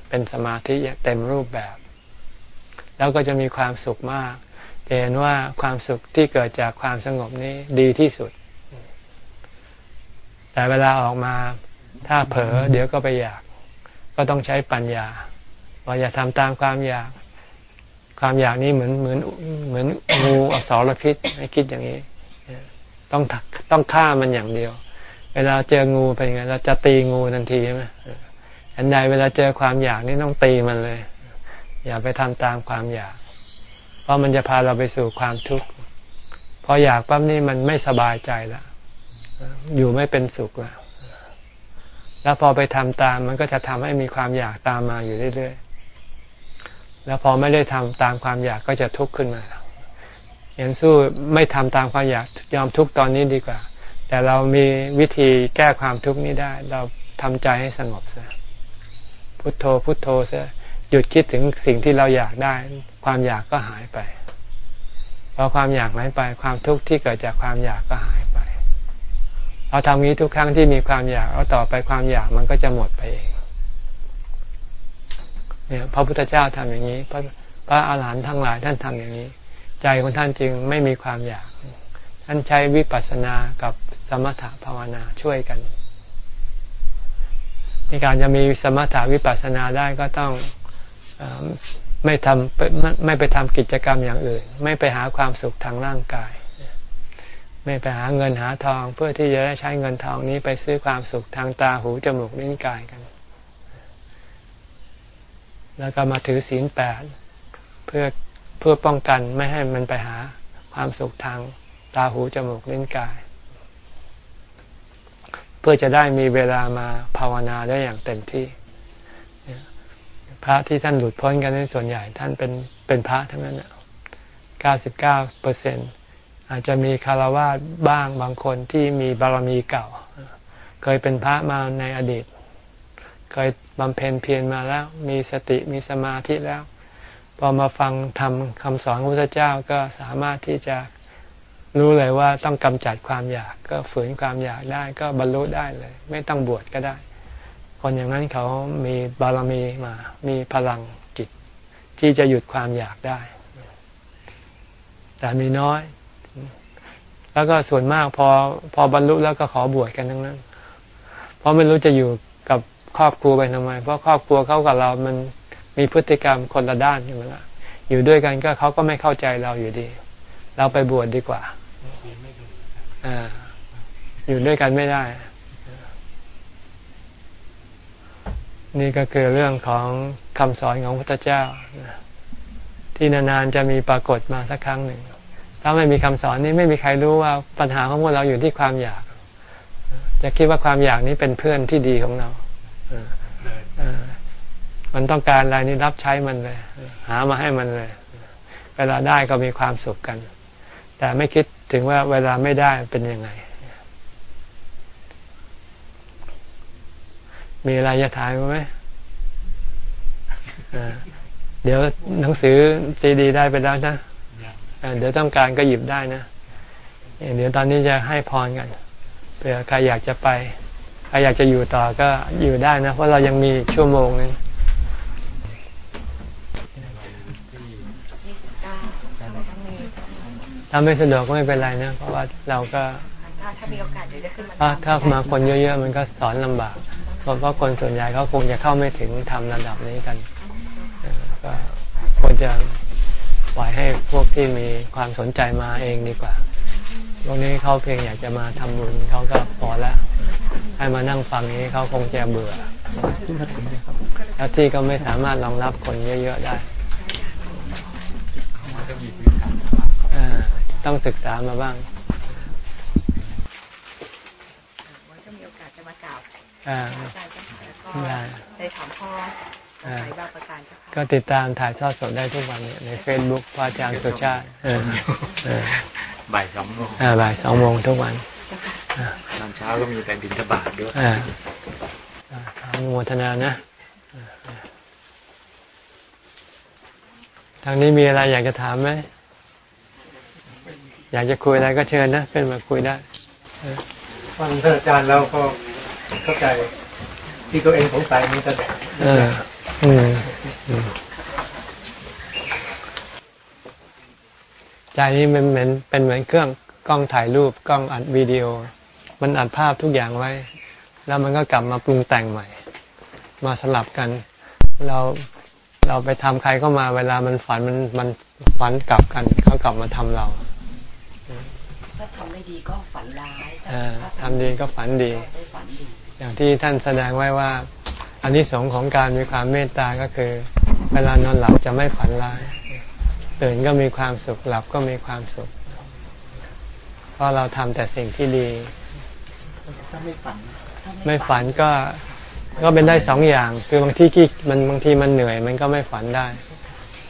เป็นสมาธิเต็มรูปแบบ แล้วก็จะมีความสุขมาก เห็นว่าความสุขที่เกิดจากความสงบนี้ดีที่สุด แต่เวลาออกมาถ้าเผลอเดี๋ยวก็ไปอยาก ก็ต้องใช้ปัญญาว่าอย่าทำตามความอยาก ความอยากนี้เหมือนเหมือนเหมือนงูอสรพิษให้คิดอย่างนี้ ต้องต้องฆ่ามันอย่างเดียว เวลาเจองูเป็นไงเราจะตีงูทันทีใช่ไหมอันใดเวลาเจอความอยากนี่ต้องตีมันเลย อย่าไปทำตามความอยาก ราะมันจะพาเราไปสู่ความทุกข์พออยากปั๊บนี่มันไม่สบายใจแล้วอยู่ไม่เป็นสุขแล้วแล้วพอไปทำตามมันก็จะทำให้มีความอยากตามมาอยู่เรื่อยๆแล้วพอไม่ได้ทำตามความอยากก็จะทุกข์ขึ้นมาอย่างสู้ไม่ทำตามความอยากยอมทุกข์ตอนนี้ดีกว่า แต่เรามีวิธีแก้ความทุกข์นี้ได้ เราทำใจให้สงบซะพุทโธพุทโธซะหยุดคิดถึงสิ่งที่เราอยากได้ ความอยากก็หายไปพอความอยากหายไปความทุกข์ที่เกิดจากความอยากก็หายไปพเราทำนี้ทุกครั้งที่มีความอยากเอาต่อไปความอยากมันก็จะหมดไปเองเนี่ยพระพุทธเจ้าทำอย่างนี้ พระพระอาหารหันต์ทั้งหลายท่านทำอย่างนี้ ใจของท่านจึงไม่มีความอยาก ท่านใช้วิปัสสนากับสมถะภาวนาช่วยกันในการจะมีสมถะวิปัสสนาได้ก็ต้องอ ไม่ทำไม่ไปทำกิจกรรมอย่างอื่น ไม่ไปหาความสุขทางร่างกาย ไม่ไปหาเงินหาทองเพื่อที่จะได้ใช้เงินทองนี้ไปซื้อความสุขทางตาหูจมูกลิ้นกายกัน แล้วก็มาถือศีลแปดเพื่อเพื่อป้องกันไม่ให้มันไปหาความสุขทางตาหูจมูกลิ้นกาย เพื่อจะได้มีเวลามาภาวนาได้อย่างเต็มที่ พระที่ท่านหลุดพ้นกันในส่วนใหญ่ ท่านเป็นเป็นพระทั้งนั้นเก้าสิบเก้าเปอร์เซ็นอาจจะมีคารวะบ้างบางคนที่มีบารมีเก่า เคยเป็นพระมาในอดีต เคยบำเพ็ญเพียรมาแล้ว มีสติมีสมาธิแล้ว พอมาฟังทำคำสอนของพระเจ้าก็สามารถที่จะรู้เลยว่าต้องกำจัดความอยาก ก็ฝืนความอยากได้ก็บรรลุได้เลย ไม่ต้องบวชก็ได้ คนอย่างนั้นเขามีบารมีมา มีพลังจิต ที่จะหยุดความอยากได้ แต่มีน้อย แล้วก็ส่วนมากพอพอบรรลุแล้วก็ขอบวชกันทั้งนั้น เพราะไม่รู้จะอยู่กับครอบครัวไปทำไม เพราะครอบครัวเขากับเรามันมีพฤติกรรมคนละด้านอยู่แล้วอยู่ด้วยกันก็เขาก็ไม่เข้าใจเราอยู่ดี เราไปบวชดดีกว่า อ่า อยู่ด้วยกันไม่ได้ นี่ก็คือเรื่องของคำสอนของพระพุทธเจ้า ที่นานๆจะมีปรากฏมาสักครั้งหนึ่ง ถ้าไม่มีคำสอนนี้ไม่มีใครรู้ว่าปัญหาของพวกเราอยู่ที่ความอยาก จะคิดว่าความอยากนี้เป็นเพื่อนที่ดีของเรามันต้องการอะไรนี่รับใช้มันเลย หามาให้มันเลย เวลาได้ก็มีความสุขกัน แต่ไม่คิดถึงว่าเวลาไม่ได้เป็นยังไง มีอะไรจะถามไหมเดี๋ยวหนังสือซีดีได้ไปแล้วนะเดี๋ยวต้องการก็หยิบได้นะ เดี๋ยวตอนนี้จะให้พรกันเผื่อใครอยากจะไป ใครอยากจะอยู่ต่อก็อยู่ได้นะ เพราะเรายังมีชั่วโมงนึงถ้าไม่สะดวกก็ไม่เป็นไรนะ เพราะว่าเราก็ถ้ามีโอกาสเดี๋ยวจะขึ้นมาถ้ามาคนเยอะๆ มันก็สอนลำบาก เพราะคนส่วนใหญ่เขาคงจะเข้าไม่ถึงทำระดับนี้กันก็ควรจะปล่อยให้พวกที่มีความสนใจมาเองดีกว่าพวกนี้เขาเพียงอยากจะมาทำบุญเขาก็พอแล้วให้มานั่งฟังนี้เขาคงจะเบื่อแล้วที่ก็ไม่สามารถรองรับคนเยอะๆได้ต้องศึกษามาบ้าง ได้ได้ถามพ่ออบางประการก็ติดตามถ่ายทอดสดได้ทุกวันในเฟซบุ๊กพระอาจารย์สุชาติบ่ายสองโมงบ่ายสองโมงทุกวันตอนเช้าก็มีแต่บินทบาทด้วยทำโมทนานะ ทางนี้มีอะไรอยากจะถามไหม อยากจะคุยอะไรก็เชิญนะ เป็นมาคุยได้ ฟังท่านอาจารย์แล้วก็ เข้าใจที่ตัวเองสงสัยมันจะเออใจนี้มันเหมือนเป็นเหมือนเครื่องกล้องถ่ายรูปกล้องอัดวิดีโอ มันอัดภาพทุกอย่างไว้ แล้วมันก็กลับมาปรุงแต่งใหม่ มาสลับกัน เราเราไปทำใครเข้ามา เวลามันฝันมันมันฝันกลับกันเขากลับมาทำเราถ้าทำไม่ดีก็ฝันร้ายทำดีก็ฝันดี อย่างที่ท่านแสดงไว้ว่าอันที่สงของการมีความเมตตาก็คือ เวลานอนหลับจะไม่ฝันร้ายตื่นก็มีความสุขหลับก็มีความสุข เพราะเราทำแต่สิ่งที่ดี ไม่ฝันไม่ฝันก็ก็เป็นได้สองอย่าง คือบางที่กี่มันบางทีมันเหนื่อย มันก็ไม่ฝันได้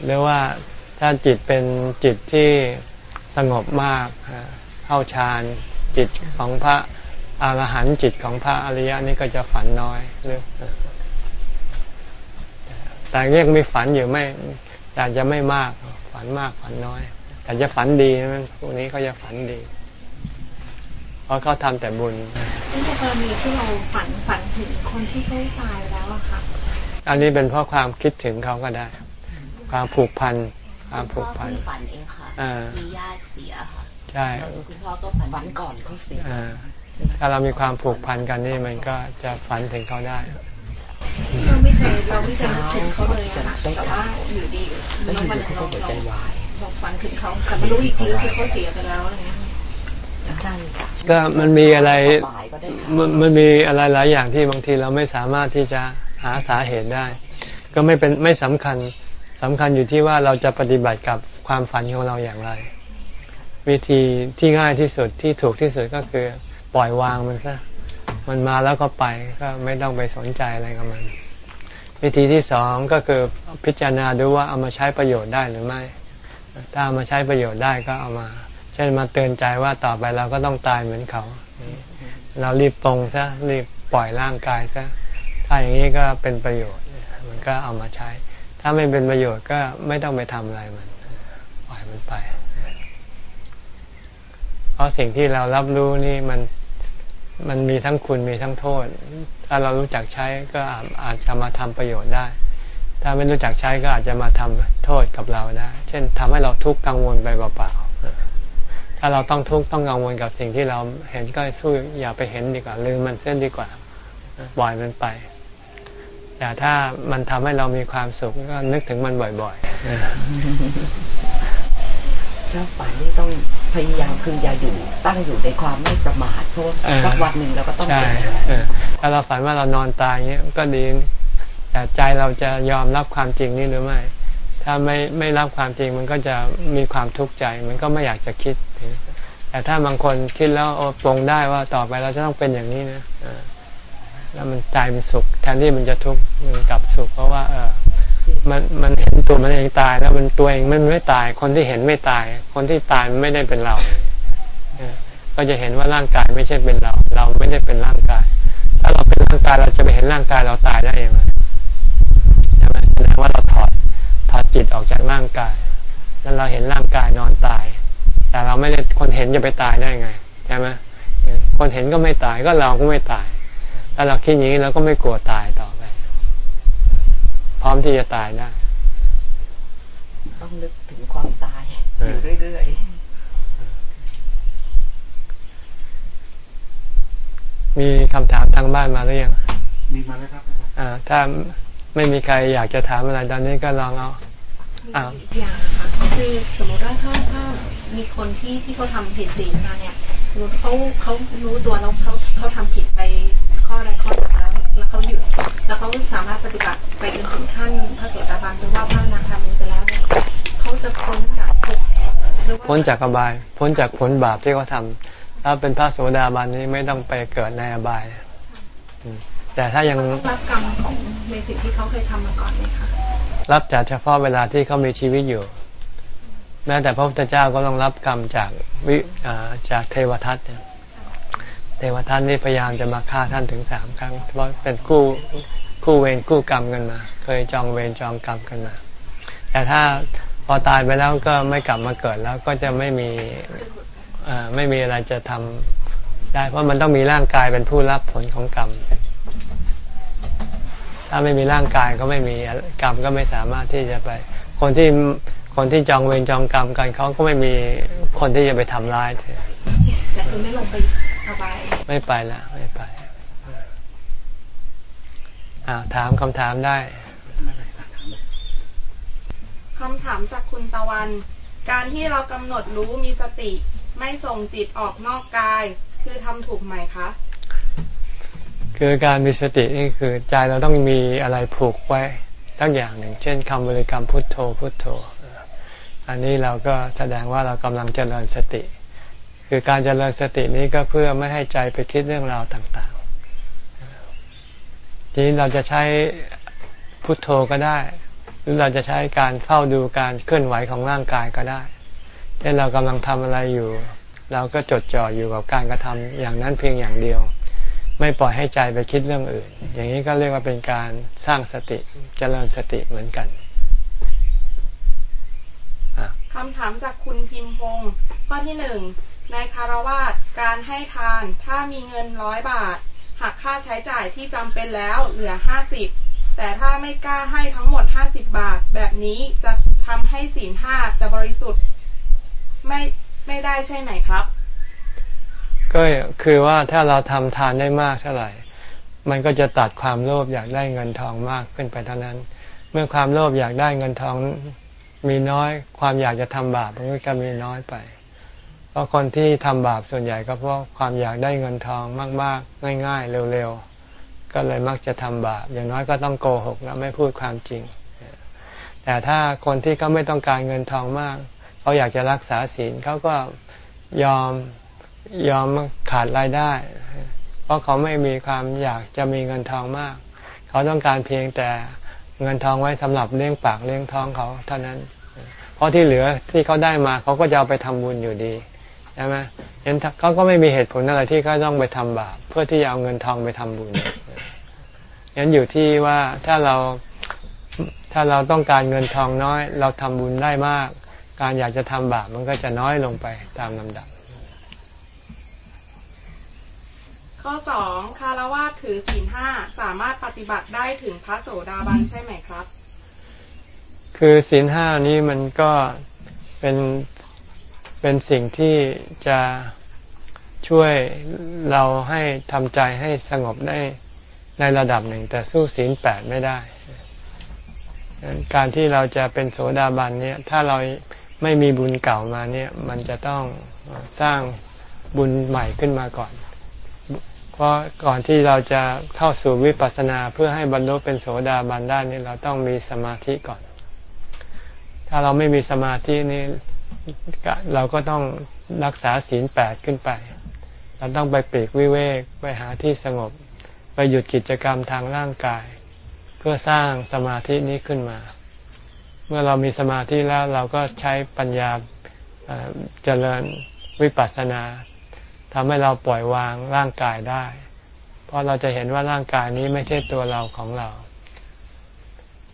หรือว่าถ้าจิตเป็นจิตที่สงบมากเข้าฌานจิตของพระ อรหันต์จิตของพระอริยะนี่ก็จะฝันน้อยหรือแต่ยังมีฝันอยู่ไม่ แต่จะไม่มาก ฝันมากฝันน้อย แต่จะฝันดีนะพวกนี้เขาจะฝันดี เพราะเขาทำแต่บุญในกรณีที่เราฝันฝันถึงคนที่เขาตายแล้วอะค่ะ อันนี้เป็นเพราะความคิดถึงเขาก็ได้ ความผูกพัน ความผูกพันฝันเองค่ะมีญาติเสียค่ะ ใช่ คุณพ่อก็ฝันก่อนเขาเสีย ถ้าเรามีความผูกพันกันนี่มันก็จะฝันถึงเขาได้เราไม่เคยเราไม่เคยนึกถึงเขาเลยค่ะแต่ว่าอยู่ดีแล้วมันเราเราเราฝันถึงเขาแต่มารู้อีกทีคือเขาเสียไปแล้วอะไรเงี้ยก็มันมีอะไรมันมันมีอะไรหลายอย่างที่บางทีเราไม่สามารถที่จะหาสาเหตุได้ ก็ไม่เป็นไม่สำคัญสำคัญอยู่ที่ว่าเราจะปฏิบัติกับความฝันของเราอย่างไร วิธีที่ง่ายที่สุดที่ถูกที่สุดก็คือ ปล่อยวางมันซะมันมาแล้วก็ไปก็ไม่ต้องไปสนใจอะไรกับมัน วิธีที่สองก็คือพิจารณาดูว่าเอามาใช้ประโยชน์ได้หรือไม่ ถ้าเอามาใช้ประโยชน์ได้ก็เอามา เช่นมาเตือนใจว่าต่อไปเราก็ต้องตายเหมือนเขา เรารีบปรงซะรีบปล่อยร่างกายซะถ้าอย่างนี้ก็เป็นประโยชน์มันก็เอามาใช้ ถ้าไม่เป็นประโยชน์ก็ไม่ต้องไปทำอะไรมันปล่อยมันไป เพราะสิ่งที่เรารับรู้นี่มัน มันมีทั้งคุณมีทั้งโทษ ถ้าเรารู้จักใช้ก็อาจจะมาทำประโยชน์ได้ ถ้าไม่รู้จักใช้ก็อาจจะมาทำโทษกับเราได้ เช่นทำให้เราทุกข์กังวลไปเปล่าๆ ถ้าเราต้องทุกข์ต้องกังวลกับสิ่งที่เราเห็นก็สู้อย่าไปเห็นดีกว่าลืมมันเส้นดีกว่าปล่อยมันไป แต่ถ้ามันทำให้เรามีความสุขก็นึกถึงมันบ่อยๆแล้วฝันนี่ต้อง พยายามคืออย่าอยู่ ตั้งอยู่ในความไม่ประมาทเพราะสักวันหนึ่งเราก็ต้องเป็นถ้าเราฝันว่าเรานอนตายเงี้ยก็ดีแต่ใจเราจะยอมรับความจริงนี่หรือไม่ ถ้าไม่ไม่รับความจริงมันก็จะมีความทุกข์ใจ มันก็ไม่อยากจะคิด แต่ถ้าบางคนคิดแล้วปรงได้ว่าต่อไปเราจะต้องเป็นอย่างนี้นะแล้วมันใจมันสุข แทนที่มันจะทุกข์มันกลับสุขเพราะว่าเออ มันมันเห็นตัวมันเองตาย แล้วมันตัวเองมันไม่ตาย คนที่เห็นไม่ตาย คนที่ตายมันไม่ได้เป็นเราก็จะเห็นว่าร่างกายไม่ใช่เป็นเรา เราไม่ได้เป็นร่างกาย ถ้าเราเป็นร่างกายเราจะไปเห็นร่างกายเราตายได้ยังไงใช่ไหมแสดงว่าเราถอดถอดจิตออกจากร่างกาย แล้วเราเห็นร่างกายนอนตาย แต่เราไม่ได้คนเห็นจะไปตายได้ไงใช่ไหมคนเห็นก็ไม่ตายก็เราก็ไม่ตายถ้าเราคิดอย่างนี้เราก็ไม่กลัวตายต่อ พร้อมที่จะตายได้ต้องนึกถึงความตายอยู่เรื่อยๆ มีคำถามทางบ้านมาหรือยัง มีมาแล้วครับอ่า ถ้าไม่มีใครอยากจะถามอะไรตอนนี้ก็ลองเอาอ่าอย่างนะคะคือสมมติว่าถ้าถ้ามีคนที่ที่เขาทำผิดจริงมาเนี่ย สมมติเขาเขารู้ตัวแล้วเขาเขาทำผิดไปข้อใดข้อหนึ่งแล้ว แล้วเขาหยุดแล้วเขาสามารถปฏิบัติไปจนถึงขั้นพระโสดาบันหรือว่าพระนาคามีไปแล้วเนี่ยเขาจะพ้นจากภพพ้นจากอบาย พ้นจากผลบาปที่เขาทาถ้าเป็นพระโสดาบันนี้ไม่ต้องไปเกิดในอบาย แต่ถ้ายังรับกรรมของในสิ่งที่เขาเคยทำมาก่อนไหมคะรับจากเฉพาะเวลาที่เขามีชีวิตอยู่ แม้แต่พระพุทธเจ้าก็ต้องรับกรรมจากวิจากเทวทัตเนี่ย เทวทัตนี่พยายามจะมาฆ่าท่านถึงสามครั้ง เพราะเป็นคู่คู่เวรคู่กรรมกันมา เคยจองเวรจองกรรมกันมา แต่ถ้าพอตายไปแล้วก็ไม่กลับมาเกิดแล้วก็จะไม่มีไม่มีอะไรจะทำได้ เพราะมันต้องมีร่างกายเป็นผู้รับผลของกรรม ถ้าไม่มีร่างกายก็ไม่มีกรรมก็ไม่สามารถที่จะไป คนที่คนที่จองเวรจองกรรมกันเขาก็ไม่มีคนที่จะไปทำร้ายเธอแต่คือไม่ลงไป อบาย ไม่ไปละไม่ไปอ่าถามคำถามได้คำถามจากคุณตะวัน การที่เรากำหนดรู้มีสติ ไม่ส่งจิตออกนอกกาย คือทำถูกไหมคะ คือการมีสตินี่คือใจเราต้องมีอะไรผูกไว้ทั้งอย่างหนึ่ง เช่นคำบริกรรมพุทโธพุทโธ อันนี้เราก็แสดงว่าเรากำลังเจริญสติ คือการเจริญสตินี้ก็เพื่อไม่ให้ใจไปคิดเรื่องราวต่างๆ ทีนี้เราจะใช้พุทโธก็ได้ หรือเราจะใช้การเข้าดูการเคลื่อนไหวของร่างกายก็ได้เช่นเรากำลังทำอะไรอยู่ เราก็จดจ่ออยู่กับการกระทำอย่างนั้นเพียงอย่างเดียว ไม่ปล่อยให้ใจไปคิดเรื่องอื่น อย่างนี้ก็เรียกว่าเป็นการสร้างสติเจริญสติเหมือนกันคำถามจากคุณพิมพงศ์ข้อที่หนึ่ง ในคารวาสการให้ทานถ้ามีเงินร้อยบาท หักค่าใช้จ่ายที่จำเป็นแล้วเหลือห้าสิบแต่ถ้าไม่กล้าให้ทั้งหมดห้าสิบบาท แบบนี้จะทำให้ศีลห้าจะบริสุทธิ์ไม่ไม่ได้ใช่ไหมครับ ก็คือว่าถ้าเราทำทานได้มากเท่าไหร่ มันก็จะตัดความโลภอยากได้เงินทองมากขึ้นไปเท่านั้น เมื่อความโลภอยากได้เงินทองมีน้อย ความอยากจะทำบาปมันก็จะมีน้อยไป เพราะคนที่ทำบาปส่วนใหญ่ก็เพราะความอยากได้เงินทองมาก ๆ ง่าย ๆ เร็ว ๆ ก็เลยมักจะทำบาป อย่างน้อยก็ต้องโกหกแล้วไม่พูดความจริง แต่ถ้าคนที่เขาไม่ต้องการเงินทองมาก เขาอยากจะรักษาศีลเขาก็ยอมยอมขาดรายได้ เพราะเขาไม่มีความอยากจะมีเงินทองมาก เขาต้องการเพียงแต่เงินทองไว้สำหรับเลี้ยงปากเลี้ยงท้องเขาเท่านั้น เพราะที่เหลือที่เขาได้มาเขาก็จะเอาไปทำบุญอยู่ดี ช่ไหมยันเขาก็ไม่มีเหตุผลอะไรที่เขาต้องไปทำบาปเพื่อที่จะเอาเงินทองไปทำบุญยันอยู่ที่ว่าถ้าเราถ้าเราต้องการเงินทองน้อย เราทำบุญได้มาก การอยากจะทำบาปมันก็จะน้อยลงไปตามลำดับ ข้อสองคารวะถือศีลห้าสามารถปฏิบัติได้ถึงพระโสดาบันใช่ไหมครับ คือศีลห้านี้มันก็เป็น เป็นสิ่งที่จะช่วยเราให้ทำใจให้สงบได้ในระดับหนึ่ง แต่สู้ศีลแปดไม่ได้ การที่เราจะเป็นโสดาบันเนี่ย ถ้าเราไม่มีบุญเก่ามาเนี่ย มันจะต้องสร้างบุญใหม่ขึ้นมาก่อน เพราะก่อนที่เราจะเข้าสู่วิปัสสนาเพื่อให้บรรลุเป็นโสดาบันได้นี่เราต้องมีสมาธิก่อน ถ้าเราไม่มีสมาธินี่ เราก็ต้องรักษาศีลแปดขึ้นไป เราต้องไปปีกวิเวกไปหาที่สงบ ไปหยุดกิจกรรมทางร่างกาย เพื่อสร้างสมาธินี้ขึ้นมา เมื่อเรามีสมาธิแล้วเราก็ใช้ปัญญาเจริญวิปัสสนาทำให้เราปล่อยวางร่างกายได้ เพราะเราจะเห็นว่าร่างกายนี้ไม่ใช่ตัวเราของเรา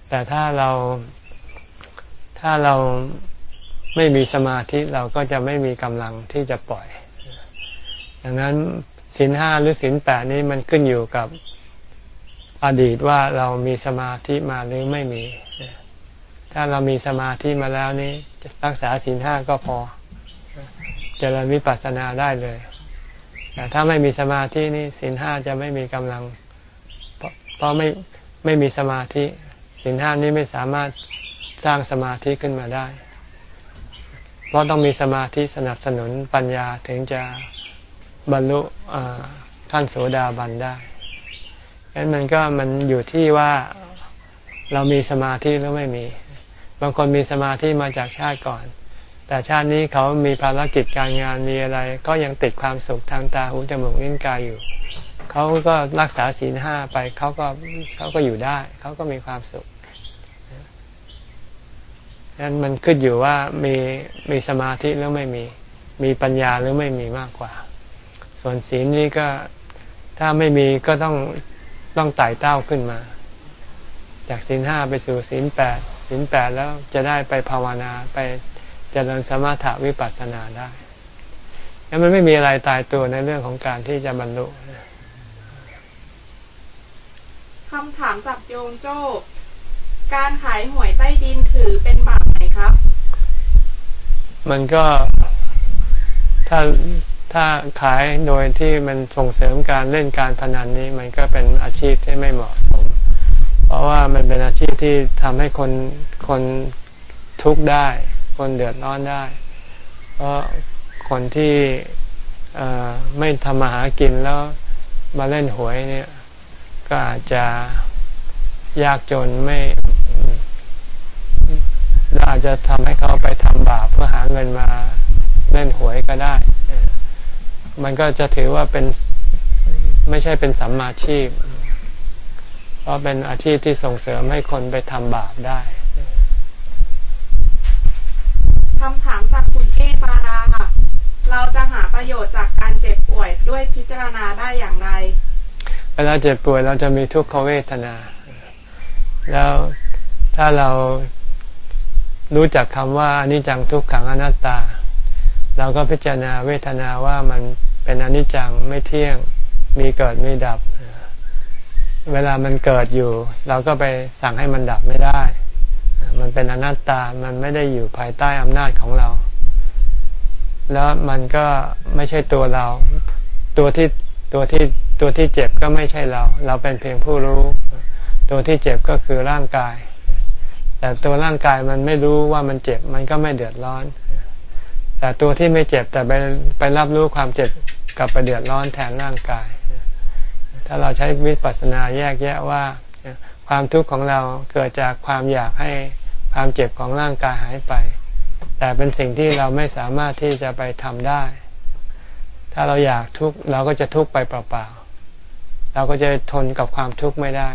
แต่ถ้าเราถ้าเรา ไม่มีสมาธิเราก็จะไม่มีกำลังที่จะปล่อย ดังนั้นศีลห้าหรือศีลแปดนี้มันขึ้นอยู่กับอดีตว่าเรามีสมาธิมาหรือไม่มี ถ้าเรามีสมาธิมาแล้วนี้รักษาศีลห้าก็พอจเริญวิปัสสนาได้เลย แต่ถ้าไม่มีสมาธินี่สินห้าจะไม่มีกำลัง เพราะไม่ไม่มีสมาธิสินห้านี้ไม่สามารถสร้างสมาธิขึ้นมาได้ เพราะต้องมีสมาธิสนับสนุนปัญญาถึงจะบรรลุขั้นโสดาบันได้ดังนั้นมันก็มันอยู่ที่ว่าเรามีสมาธิหรือไม่มี บางคนมีสมาธิมาจากชาติก่อน แต่ชาตินี้เขามีภารกิจการงานมีอะไร ก็ยังติดความสุขทางตาหูจมูกลิ้นกายอยู่ เขาก็รักษาศีลห้าไปเขาก็เขาก็อยู่ได้ เขาก็มีความสุข นั้นมันขึ้นอยู่ว่ามีมีสมาธิหรือไม่มี มีปัญญาหรือไม่มีมากกว่า ส่วนศีลนี้ก็ถ้าไม่มีก็ต้องต้องไต่เต้าขึ้นมา จากศีลห้าไปสู่ศีลแปดศีลแปดแล้วจะได้ไปภาวนาไปจริญสมถะวิปัสสนาได้แล้วมันไม่มีอะไรตายตัวในเรื่องของการที่จะบรรลุคำถามจากโยมโจ้ การขายหวยใต้ดินถือเป็นบาปไหมครับ มันก็ถ้าถ้าขายโดยที่มันส่งเสริมการเล่นการพนันนี้มันก็เป็นอาชีพที่ไม่เหมาะสม เพราะว่ามันเป็นอาชีพที่ทำให้คนคนทุกข์ได้ คนเดือดร้อนได้ เพราะคนที่ไม่ทำมาหากินแล้วมาเล่นหวยเนี่ย ก็อาจจะ ยากจนไม่อาจจะทำให้เขาไปทำบาปเพื่อหาเงินมาเล่นหวยก็ได้ มันก็จะถือว่าเป็นไม่ใช่เป็นสัมมาชีพ เพราะเป็นอาชีพที่ส่งเสริมให้คนไปทำบาปได้คำถามจากคุณเอปาราค่ะ เราจะหาประโยชน์จากการเจ็บป่วยด้วยพิจารณาได้อย่างไร เวลาเจ็บป่วยเราจะมีทุกขเวทนา แล้วถ้าเรารู้จักคำว่าอนิจจังทุกขังอนัตตา เราก็พิจารณาเวทนาว่ามันเป็นอนิจจังไม่เที่ยงมีเกิดมีดับ เวลามันเกิดอยู่ เราก็ไปสั่งให้มันดับไม่ได้ มันเป็นอนัตตามันไม่ได้อยู่ภายใต้อำนาจของเรา แล้วมันก็ไม่ใช่ตัวเรา ตัวที่ตัวที่ตัวที่เจ็บก็ไม่ใช่เรา เราเป็นเพียงผู้รู้ ตัวที่เจ็บก็คือร่างกาย แต่ตัวร่างกายมันไม่รู้ว่ามันเจ็บมันก็ไม่เดือดร้อน แต่ตัวที่ไม่เจ็บแต่ไปไปรับรู้ความเจ็บกับไปเดือดร้อนแทนร่างกาย ถ้าเราใช้วิปัสสนาแยกแยะว่า ความทุกข์ของเราเกิดจากความอยากให้ความเจ็บของร่างกายหายไป แต่เป็นสิ่งที่เราไม่สามารถที่จะไปทำได้ ถ้าเราอยากทุกข์เราก็จะทุกข์ไปเปล่าๆเราก็จะทนกับความทุกข์ไม่ได้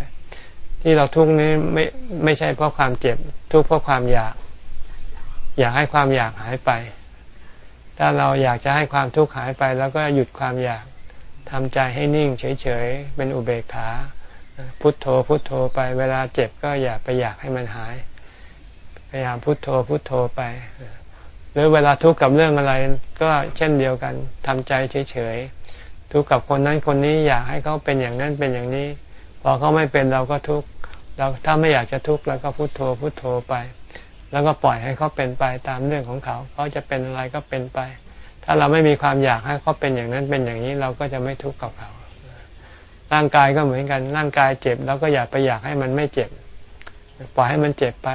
ที่เราทุกข์นี้ไม่ไม่ใช่เพราะความเจ็บ ทุกข์เพราะความอยาก อยากให้ความอยากหายไป ถ้าเราอยากจะให้ความทุกข์หายไป แล้วก็หยุดความอยากทำใจให้นิ่งเฉยๆเป็นอุเบกขาพุทโธพุทโธไป เวลาเจ็บก็อย่าไปอยากให้มันหาย พยายามพุทโธพุทโธไปหรือเวลาทุกข์กับเรื่องอะไรก็เช่นเดียวกันทำใจเฉยๆทุกข์กับคนนั้นคนนี้อยากให้เขาเป็นอย่างนั้นเป็นอย่างนี้ พอเขาไม่เป็นเราก็ทุกข์เราถ้าไม่อยากจะทุกข์เราก็พุทโธพุทโธไป แล้วก็ปล่อยให้เขาเป็นไปตามเรื่องของเขาเขาจะเป็นอะไรก็เป็นไป ถ้าเราไม่มีความอยากให้เขาเป็นอย่างนั้นเป็นอย่างนี้เราก็จะไม่ทุกข์กับเขาร่างกายก็เหมือนกันร่างกายเจ็บเราก็อยากไปอยากให้มันไม่เจ็บ ปล่อยให้มันเจ็บไป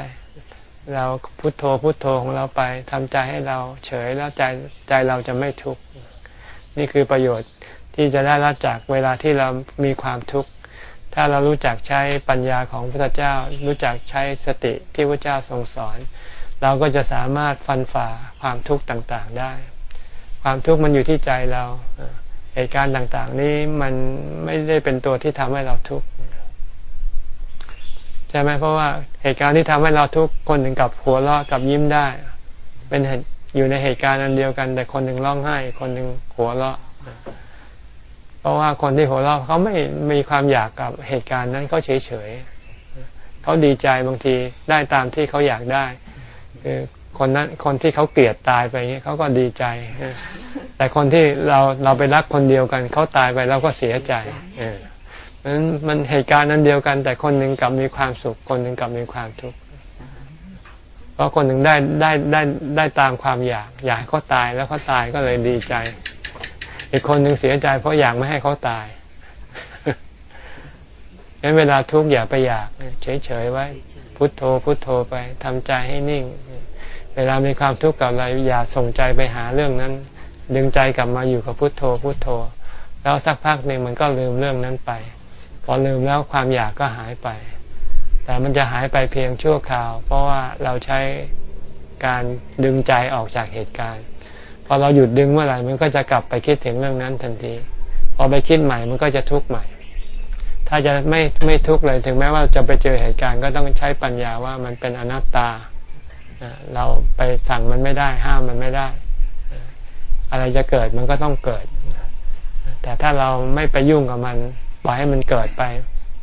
เราพุโทโธพุโทโธของเราไปทำใจให้เราเฉยแล้วใจใจเราจะไม่ทุกข์นี่คือประโยชน์ที่จะได้รับจากเวลาที่เรามีความทุกข์ ถ้าเรารู้จักใช้ปัญญาของพระเจ้า รู้จักใช้สติที่พระเจ้าทรงสอน เราก็จะสามารถฟันฝ่าความทุกข์ต่างๆได้ ความทุกข์มันอยู่ที่ใจเราเหตุการณ์ต่างๆ นี้มันไม่ได้เป็นตัวที่ทำให้เราทุกข์ใช่ไหมเพราะว่าเหตุการณ์ที่ทำให้เราทุกข์คนหนึ่งกับหัวเราะกับยิ้มได้ เป็นอยู่ในเหตุการณ์อันเดียวกัน แต่คนหนึ่งร้องไห้ คนหนึ่งหัวเราะ ราะว่าคนที่หัวเราะเขาไม่มีความอยากกับเหตุการณ์นั้นเขาเฉยเฉยเขาดีใจบางทีได้ตามที่เขาอยากได้คือคนนั้นคนที่เขาเกลียดตายไปเงี้ยเขาก็ดีใจ แต่คนที่เราเราไปรักคนเดียวกันเขาตายไปเราก็เสียใจเออมันมันเหตุการณ์นั้นเดียวกัน แต่คนหนึ่งกลับมีความสุข คนหนึ่งกลับมีความทุกข์เพราะคนหนึ่งได้ได้ได้ได้ตามความอยาก อยากให้เขาตายแล้วเขาตายก็เลยดีใจ อีกคนหนึ่งเสียใจเพราะอยากไม่ให้เขาตายงั้นเวลาทุกข์อย่าไปอยากเฉยๆไว้ พุทโธ พุทโธไปทำใจให้นิ่ง เวลามีความทุกข์กับอะไรอย่าส่งใจไปหาเรื่องนั้น ดึงใจกลับมาอยู่กับพุทโธ พุทโธ แล้วสักพักหนึ่งมันก็ลืมเรื่องนั้นไป พอลืมแล้วความอยากก็หายไป แต่มันจะหายไปเพียงชั่วคราว เพราะว่าเราใช้การดึงใจออกจากเหตุการณ์ พอเราหยุดดึงเมื่อไหร่มันก็จะกลับไปคิดถึงเรื่องนั้นทันที พอไปคิดใหม่มันก็จะทุกข์ใหม่ ถ้าจะไม่ไม่ทุกข์เลยถึงแม้ว่าจะไปเจอเหตุการณ์ก็ต้องใช้ปัญญาว่ามันเป็นอนัตตา เราไปสั่งมันไม่ได้ห้ามมันไม่ได้ อะไรจะเกิดมันก็ต้องเกิด แต่ถ้าเราไม่ไปยุ่งกับมันปล่อยให้มันเกิดไป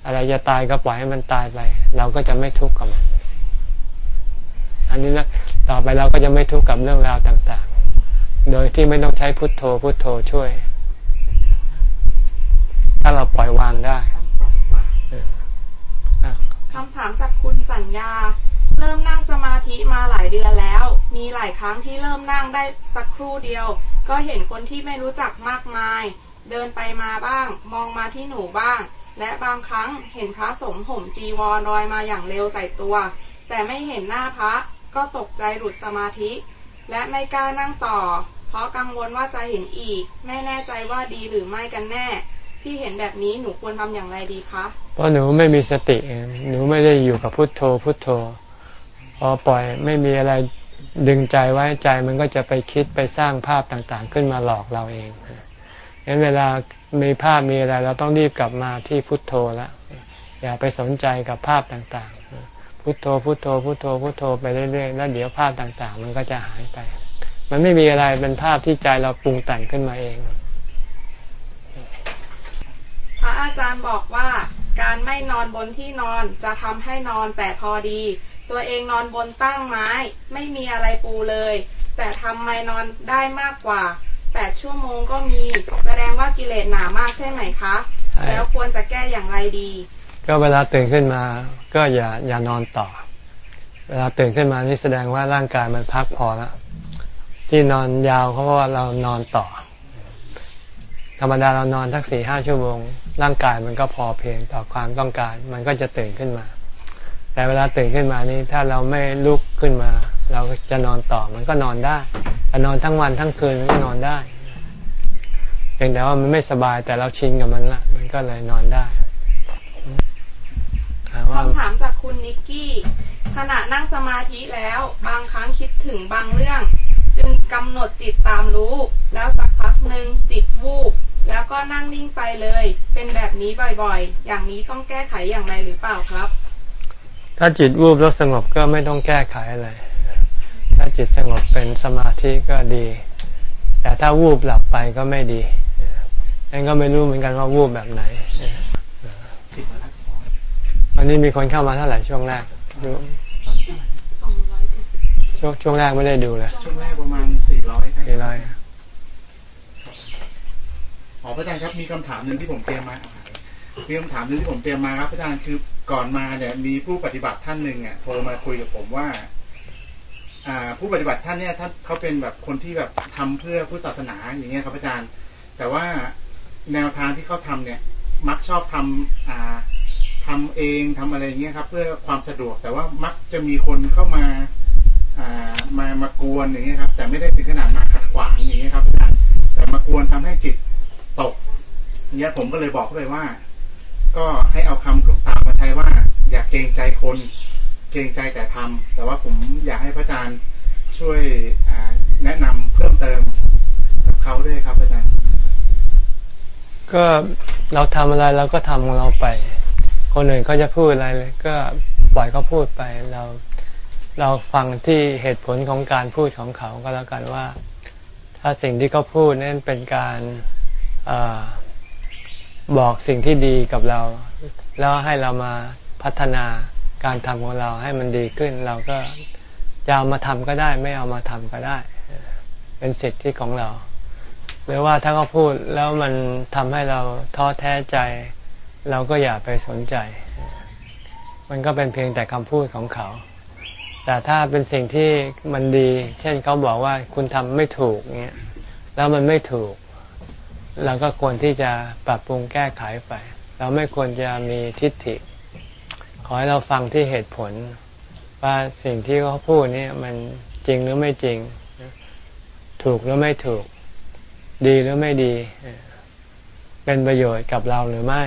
อะไรจะตายก็ปล่อยให้มันตายไป เราก็จะไม่ทุกข์กับมัน อันนี้นะต่อไปเราก็จะไม่ทุกข์กับเรื่องราวต่าง โดยที่ไม่ต้องใช้พุทโธพุทโธช่วย ถ้าเราปล่อยวางได้คำถามจากคุณสัญญา เริ่มนั่งสมาธิมาหลายเดือนแล้ว มีหลายครั้งที่เริ่มนั่งได้สักครู่เดียว ก็เห็นคนที่ไม่รู้จักมากมาย เดินไปมาบ้าง มองมาที่หนูบ้าง และบางครั้งเห็นพระสงฆ์ห่มจีวรลอยมาอย่างเร็วใส่ตัว แต่ไม่เห็นหน้าพระก็ตกใจหลุดสมาธิ และไม่กล้านั่งต่อ เพราะกังวลว่าจะเห็นอีก ไม่แน่ใจว่าดีหรือไม่กันแน่ ที่เห็นแบบนี้หนูควรทำอย่างไรดีคะเพราะหนูไม่มีสติ หนูไม่ได้อยู่กับพุทโธพุทโธพอปล่อยไม่มีอะไรดึงใจไว้ใจมันก็จะไปคิดไปสร้างภาพต่างๆ ขึ้นมาหลอกเราเองงั้นเวลามีภาพมีอะไรเราต้องรีบกลับมาที่พุทโธแล้วอย่าไปสนใจกับภาพต่างๆ พุทโธพุทโธพุทโธพุทโธไปเรื่อยๆแล้วเดี๋ยวภาพต่างๆ มันก็จะหายไป มันไม่มีอะไรเป็นภาพที่ใจเราปรุงแต่งขึ้นมาเอง พระอาจารย์บอกว่าการไม่นอนบนที่นอนจะทำให้นอนแต่พอดี ตัวเองนอนบนตั้งไม้ ไม่มีอะไรปูเลย แต่ทำไมนอนได้มากกว่าแปดชั่วโมงก็มี แสดงว่ากิเลสหนามากใช่ไหมคะ แล้วควรจะแก้อย่างไรดี ก็เวลาตื่นขึ้นมา ก็อย่าอย่านอนต่อ เวลาตื่นขึ้นมานี่แสดงว่าร่างกายมันพักพอแล้ว ที่นอนยาวเพราะว่าเรานอนต่อ ธรรมดาเรานอนทักสี่ห้าชั่วโมง ร่างกายมันก็พอเพียงต่อความต้องการ มันก็จะตื่นขึ้นมา แต่เวลาตื่นขึ้นมานี่ถ้าเราไม่ลุกขึ้นมา เราจะนอนต่อมันก็นอนได้แต่นอนทั้งวันทั้งคืนมันก็นอนได้เพียงแต่ว่ามันไม่สบายแต่เราชินกับมันละมันก็เลยนอนได้ คำถามจากคุณนิกกี้ ขณะนั่งสมาธิแล้ว บางครั้งคิดถึงบางเรื่อง จึงกำหนดจิตตามรู้ แล้วสักพักหนึ่งจิตวูบแล้วก็นั่งนิ่งไปเลย เป็นแบบนี้บ่อยๆ อย่างนี้ต้องแก้ไขอย่างไรหรือเปล่าครับ ถ้าจิตวูบแล้วสงบก็ไม่ต้องแก้ไขอะไร ถ้าจิตสงบเป็นสมาธิก็ดี แต่ถ้าวูบหลับไปก็ไม่ดีนั่นก็ไม่รู้เหมือนกันว่าวูบแบบไหน วันนี้มีคนเข้ามาเท่าไหร่ช่วงแรกดูช่วงช่วงแรกไม่ได้ดูเลย ช่วงแรกประมาณสี่ร้อยสี่ร้อยขอพระอาจารย์ครับมีคำถามหนึ่งที่ผมเตรียมมามีคำถามหนึ่งที่ผมเตรียมมาครับพระอาจารย์คือก่อนมาเนี่ยมีผู้ปฏิบัติท่านหนึ่งอะโทรมาคุยกับผมว่า อ่า ผู้ปฏิบัติท่านเนี่ยท่านเขาเป็นแบบคนที่แบบทำเพื่อพุทธศาสนาอย่างเงี้ยครับอาจารย์ แต่ว่าแนวทางที่เขาทำเนี่ย มักชอบทำอ่า ทำเองทำอะไรเงี้ยครับ เพื่อความสะดวกแต่ว่ามักจะมีคนเข้ามาอ่ามามากวนอย่างเงี้ยครับ แต่ไม่ได้ถึงขนาดมาขัดขวางอย่างเงี้ยครับอาจารย์แต่มากวนทำให้จิตตกเงี้ยผมก็เลยบอกเขาไปว่า ก็ให้เอาคำหลวงตามาใช้ว่า อย่าเกรงใจคน เกรงใจแต่ทำแต่ว่าผมอยากให้พระอาจารย์ช่วยแนะนำเพิ่มเติมกับเขาด้วยครับอาจารย์ก็เราทำอะไรเราก็ทำของเราไป คนอื่นเขาจะพูดอะไรก็ปล่อยเขาพูดไปเราเราฟังที่เหตุผลของการพูดของเขาก็แล้วกันว่า ถ้าสิ่งที่เขาพูดนั้นเป็นการอบอกสิ่งที่ดีกับเรา แล้วให้เรามาพัฒนาการทำของเราให้มันดีขึ้น เราก็จะเอามาทำก็ได้ ไม่เอามาทำก็ได้ เป็นสิทธิของเรา หรือว่าถ้าเขาพูดแล้วมันทำให้เราท้อแท้ใจ เราก็อย่าไปสนใจ มันก็เป็นเพียงแต่คำพูดของเขา แต่ถ้าเป็นสิ่งที่มันดี เช่นเขาบอกว่าคุณทำไม่ถูกเงี้ยแล้วมันไม่ถูก เราก็ควรที่จะปรับปรุงแก้ไขไป เราไม่ควรจะมีทิฏฐิ ขอให้เราฟังที่เหตุผล ว่าสิ่งที่เขาพูดนี่มันจริงหรือไม่จริง ถูกหรือไม่ถูก ดีหรือไม่ดี เป็นประโยชน์กับเราหรือไม่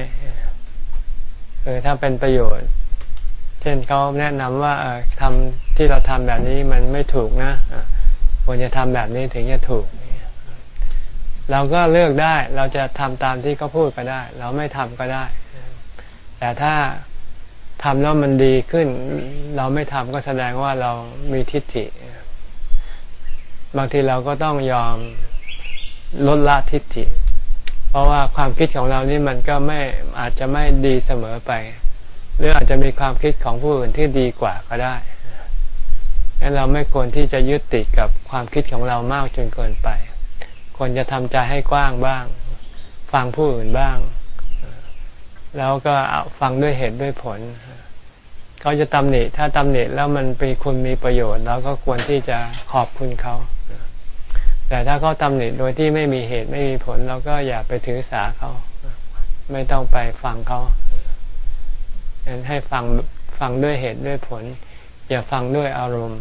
คือถ้าเป็นประโยชน์ เช่นเขาแนะนำว่าทำที่เราทำแบบนี้มันไม่ถูกนะควรจะทำแบบนี้ถึงจะถูก เราก็เลือกได้เราจะทำตามที่เขาพูดก็ได้ เราไม่ทำก็ได้ แต่ถ้าทำแล้วมันดีขึ้น เราไม่ทำก็แสดงว่าเรามีทิฏฐิ บางทีเราก็ต้องยอมลดละทิฏฐิ เพราะว่าความคิดของเรานี่มันก็ไม่อาจจะไม่ดีเสมอไป หรืออาจจะมีความคิดของผู้อื่นที่ดีกว่าก็ได้งั้นเราไม่ควรที่จะยึดติดกับความคิดของเรามากจนเกินไป ควรจะทำใจให้กว้างบ้าง ฟังผู้อื่นบ้าง แล้วก็ฟังด้วยเหตุด้วยผลเขาจะตำหนิถ้าตำหนิแล้วมันเป็นคุณมีประโยชน์เราก็ควรที่จะขอบคุณเขา แต่ถ้าเขาตำหนิโดยที่ไม่มีเหตุไม่มีผลเราก็อย่าไปถือสาเขาไม่ต้องไปฟังเขาให้ฟังฟังด้วยเหตุด้วยผล อย่าฟังด้วยอารมณ์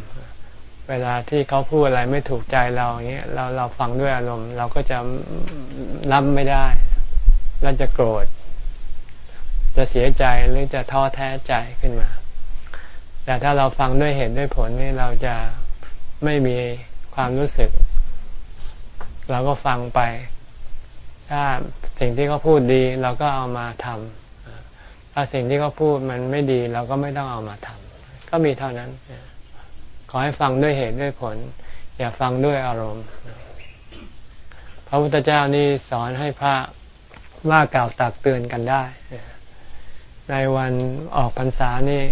เวลาที่เขาพูดอะไรไม่ถูกใจเราอย่างเงี้ยเราเราฟังด้วยอารมณ์ เราก็จะรับไม่ได้เราจะโกรธ จะเสียใจหรือจะท้อแท้ใจขึ้นมา แต่ถ้าเราฟังด้วยเหตุด้วยผลนี่เราจะไม่มีความรู้สึก เราก็ฟังไป ถ้าสิ่งที่เขาพูดดี เราก็เอามาทำถ้าสิ่งที่เขาพูดมันไม่ดี เราก็ไม่ต้องเอามาทำก็มีเท่านั้น ขอให้ฟังด้วยเหตุด้วยผล อย่าฟังด้วยอารมณ์ พระพุทธเจ้านี่สอนให้พระว่ากล่าวตักเตือนกันได้ ในวันออกพรรษานี่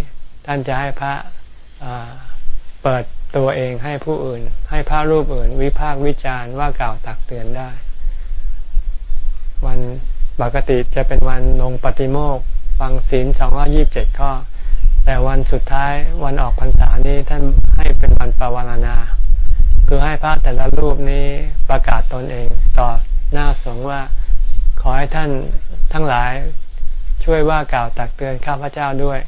ท่านจะให้พระเปิด ตัวเองให้ผู้อื่น ให้พระรูปอื่น วิพากวิจารณ์ว่ากล่าวตักเตือนได้ วันปกติจะเป็นวันลงปฏิโมกฟังศีลสองร้อยี่บเจ็ดข้อ แต่วันสุดท้ายวันออกพรรษานี้ท่านให้เป็นวันปวารณา คือให้พระแต่ละรูปนี้ประกาศตนเองต่อหน้าสงฆ์ว่าขอให้ท่านทั้งหลายช่วยว่ากล่าวตักเตือนข้าพเจ้าด้วย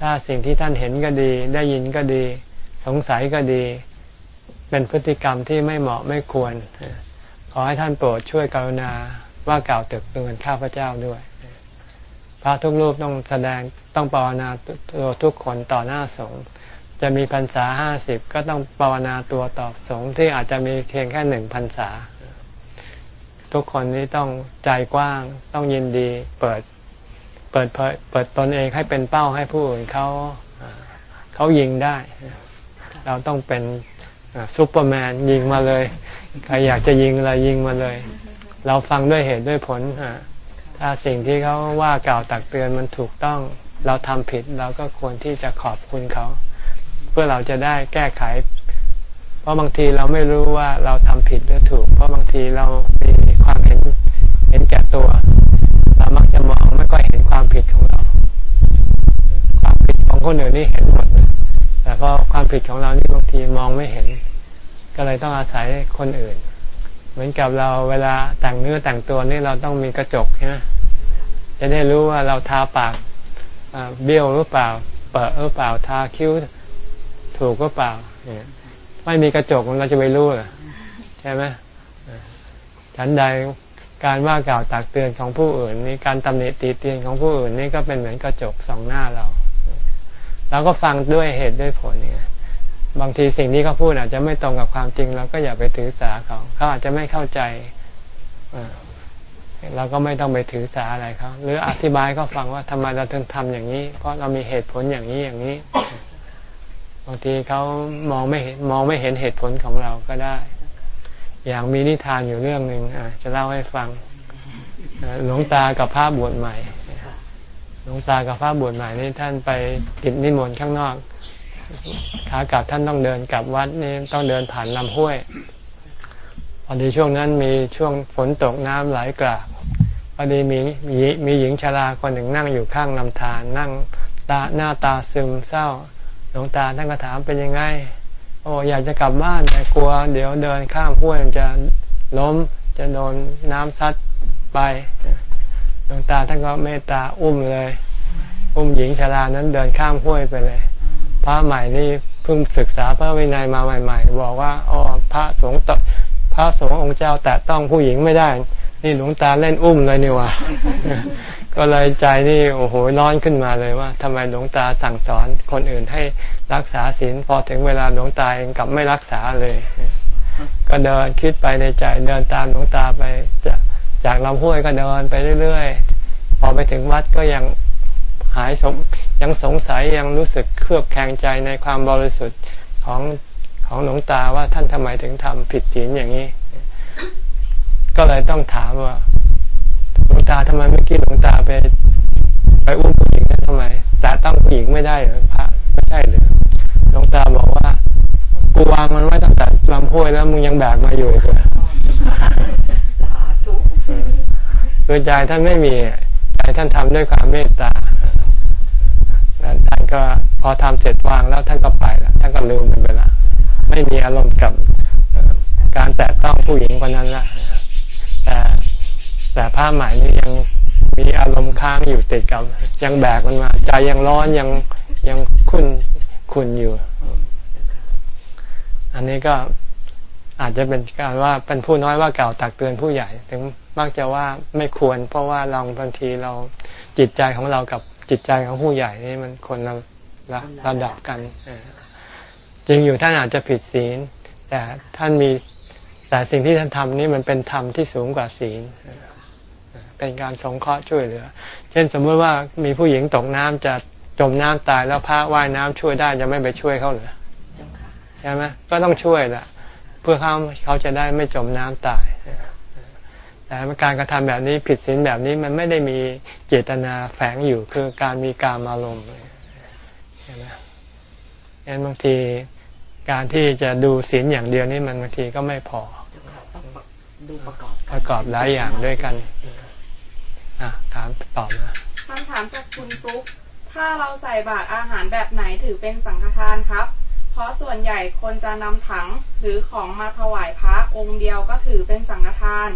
ถ้าสิ่งที่ท่านเห็นก็ดี ได้ยินก็ดี สงสัยก็ดี เป็นพฤติกรรมที่ไม่เหมาะไม่ควร ขอให้ท่านโปรดช่วยกรุณาว่ากล่าวตักเตือนข้าพเจ้าด้วย พระทุกรูปต้องแสดงต้องภาวนาตัวทุกคนต่อหน้าสงฆ์จะมีพรรษาห้าสิบก็ต้องภาวนาตัวต่อสงฆ์ที่อาจจะมีเพียงแค่หนึ่งพรรษา ทุกคนนี้ต้องใจกว้างต้องยินดีเปิดเปิดเปิดตนเองให้เป็นเป้าให้ผู้อื่นเขาเขายิงได้ เราต้องเป็นซูเปอร์แมนยิงมาเลย ใครอยากจะยิงอะไรยิงมาเลย เราฟังด้วยเหตุด้วยผลถ้าสิ่งที่เขาว่ากล่าวตักเตือนมันถูกต้อง เราทำผิดเราก็ควรที่จะขอบคุณเขา เพื่อเราจะได้แก้ไข เพราะบางทีเราไม่รู้ว่าเราทำผิดหรือถูก เพราะบางทีเรามีความเห็นเห็นแก่ตัว เรามักจะมองไม่ค่อยเห็นความผิดของเรา ความผิดของคนอื่นนี่เห็นหมด แต่พอความผิดของเรานี่บางทีมองไม่เห็น ก็เลยต้องอาศัยคนอื่น เหมือนกับเราเวลาแต่งเนื้อแต่งตัวนี่เราต้องมีกระจกใช่ไหมจะได้รู้ว่าเราทาปากเบี้ยวหรือเปล่า เปิดหรือเปล่าทาคิ้วถูกหรือเปล่าไม่มีกระจกเราจะไปรู้หรอใช่ไหมฉันใดการว่ากล่าวตักเตือนของผู้อื่นนี่การตำหนิตีเตียนของผู้อื่นนี่ก็เป็นเหมือนกระจกสองหน้าเรา เราก็ฟังด้วยเหตุด้วยผลเนี่ยบางทีสิ่งที่เขาพูดอาจจะไม่ตรงกับความจริงเราก็อย่าไปถือสาเขาเขาอาจจะไม่เข้าใจเราก็ไม่ต้องไปถือสาอะไรเขาหรืออธิบายเขาฟังว่าทำไมเราถึงทำอย่างนี้ เพราะเรามีเหตุผลอย่างนี้อย่างนี้ บางทีเขามองไม่เห็นมองไม่เห็นเหตุผลของเราก็ได้ อย่างมีนิทานอยู่เรื่องหนึ่งจะเล่าให้ฟังหลวงตากับพระบวชใหม่ หลวงตากับพระบวชใหม่นี่ท่านไปกิจนิมนต์ข้างนอกขากลับท่านต้องเดินกลับวัดนี่ต้องเดินผ่านลำห้วยพอดีช่วงนั้นมีช่วงฝนตกน้ำไหลกรากพอดีมีมีมีหญิงชราคนหนึ่งนั่งอยู่ข้างลำธารนั่งตาหน้าตาซึมเศร้าหลวงตาท่านก็ถามเป็นยังไง โอ้อยากจะกลับบ้านแต่กลัว เดี๋ยวเดินข้ามห้วยจะล้มจะโดนน้ำซัดไป วงตาท่านก็เมตตาอุ้มเลย อุ้มหญิงชรานั้นเดินข้ามห้วยไปเลย พระใหม่นี่เพิ่งศึกษาพระวินัยมาใหม่ ๆ บอกว่าอ๋อพระสงฆ์พระสงฆ์องค์เจ้าแตะต้องผู้หญิงไม่ได้ นี่หลวงตาเล่นอุ้มเลยนี่วะก็เลยใจนี่โอ้โหร้อนขึ้นมาเลยว่าทำไมหลวงตาสั่งสอนคนอื่นให้รักษาศีลพอถึงเวลาหลวงตาเองกลับไม่รักษาเลย ก็เดินคิดไปในใจเดินตามหลวงตาไปจาก จากลำห้วยก็เดินไปเรื่อยๆ พอไปถึงวัดก็ยังหายสมยังสงสัยยังรู้สึกเครือบแคลงใจในความบริสุทธิ์ของของหลวงตาว่าท่านทำไมถึงทำผิดศีลอย่างนี้ ก็เลยต้องถามว่าหลวงตาทำไมเมื่อกี้หลวงตาไปไปอุ้มผู้หญิงนั้นทำไมแต่ต้องผู้หญิงไม่ได้หรือพระไม่ใช่หรือหลวงตาบอกว่ากูวางมันไว้ตั้งแต่ลำห้วยแล้วมึงยังแบกมาอยู่เลย คือใจท่านไม่มีใจท่านทำด้วยความเมตตาแล้วท่านก็พอทำเสร็จวางแล้วท่านก็ไปแล้วท่านก็ลืมมันไปละไม่มีอารมณ์กับการแตะต้องผู้หญิงคนนั้นละแต่แต่ผ้าใหม่นี่ยังมีอารมณ์ค้างอยู่ติดกับ ยังแบกมันมา ใจยังร้อนยังยังคุ้นคุณอยู่ อันนี้ก็ อาจจะเป็นการว่าเป็นผู้น้อยว่าเก่าตักเตือนผู้ใหญ่ ถึงมักจะว่าไม่ควร เพราะว่าเราบางทีเราจิตใจของเรากับจิตใจของผู้ใหญ่นี่มันคนละระระดับกันจริงอยู่ท่านอาจจะผิดศีล แต่ท่านมีแต่สิ่งที่ท่านทำนี่มันเป็นธรรมที่สูงกว่าศีลเป็นการสงเคราะห์ช่วยเหลือ เช่นสมมติว่ามีผู้หญิงตกน้ำจะจมน้ำตายแล้วพระว่ายน้ำช่วยได้จะไม่ไปช่วยเขาเหรอใช่ไหมก็ต้องช่วยแหละ เพื่อเขาเขาจะได้ไม่จมน้ำตาย แต่การกระทำแบบนี้ผิดศีลแบบนี้มันไม่ได้มีเจตนาแฝงอยู่คือการมีการอารมณ์ใช่ไหมงั้นบางทีการที่จะดูศีลอย่างเดียวนี่มันบางทีก็ไม่พอดูประกอบประกอบหลายอย่างด้วยกัน อะถามตอบนะคำถามจากคุณตุ๊กถ้าเราใส่บาตรอาหารแบบไหนถือเป็นสังฆทานครับ เพราะส่วนใหญ่คนจะนำถังหรือของมาถวายพระองค์เดียวก็ถือเป็นสังฆทาน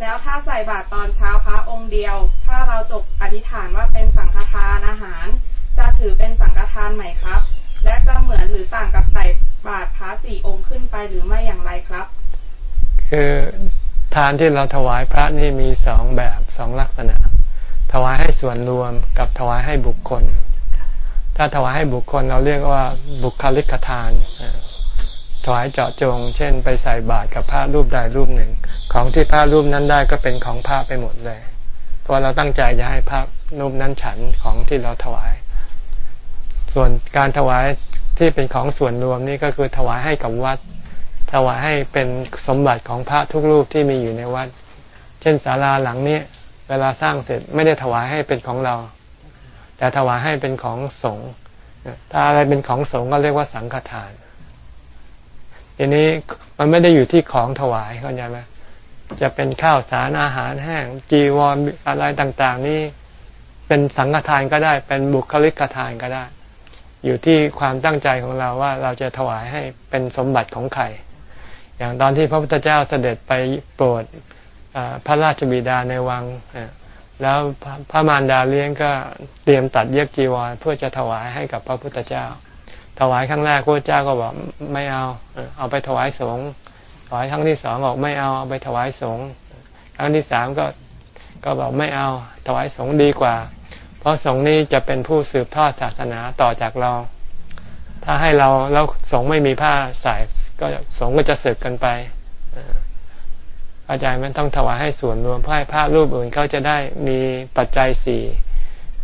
แล้วถ้าใส่บาตรตอนเช้าพระองค์เดียว ถ้าเราจบอธิษฐานว่าเป็นสังฆทานอาหาร จะถือเป็นสังฆทานไหมครับ และจะเหมือนหรือต่างกับใส่บาตรพระสี่องค์ขึ้นไปหรือไม่อย่างไรครับ คือทานที่เราถวายพระนี่มีสองแบบสองลักษณะ ถวายให้ส่วนรวมกับถวายให้บุคคล ถ้าถวายให้บุคคลเราเรียกว่าบุคลิกทาน ถวายเจาะจง เช่น ไปใส่บาตรกับพระรูปใดรูปหนึ่ง ของที่พระรูปนั้นได้ก็เป็นของพระไปหมดเลย เพราะเราตั้งใจจะให้พระรูปนั้นฉันของที่เราถวาย ส่วนการถวายที่เป็นของส่วนรวมนี่ก็คือถวายให้กับวัด ถวายให้เป็นสมบัติของพระทุกรูปที่มีอยู่ในวัด เช่นศาลาหลังนี้เวลาสร้างเสร็จไม่ได้ถวายให้เป็นของเรา แต่ถวายให้เป็นของสงฆ์ถ้าอะไรเป็นของสงฆ์ก็เรียกว่าสังฆทานทีนี้มันไม่ได้อยู่ที่ของถวายเข้าใจไหมจะเป็นข้าวสารอาหารแห้งจีวรอะไรต่าง ๆ นี่เป็นสังฆทานก็ได้ เป็นบุคลิกทานก็ได้ อยู่ที่ความตั้งใจของเราว่าเราจะถวายให้เป็นสมบัติของใครอย่างตอนที่พระพุทธเจ้าเสด็จไปโปรดพระราชบิดาในวัง แล้วพระมารดาเลี้ยงก็เตรียมตัดเย็บจีวรเพื่อจะถวายให้กับพระพุทธเจ้า ถวายครั้งแรกพระเจ้าก็บอกไม่เอาเอาไปถวายสงฆ์ถวายครั้งที่สองบอกไม่เอาเอาไปถวายสงฆ์ครั้งที่สามก็ก็บอกไม่เอาถวายสงฆ์ดีกว่า เพราะสงฆ์นี้จะเป็นผู้สืบทอดศาสนาต่อจากเรา ถ้าให้เราแล้วสงฆ์ไม่มีผ้าใส่ก็สงฆ์ก็จะสึกกันไป อาจารย์มันต้องถวายให้ส่วนรวมเพื่อให้พระรูปอื่นเขาจะได้มีปัจจัยสี่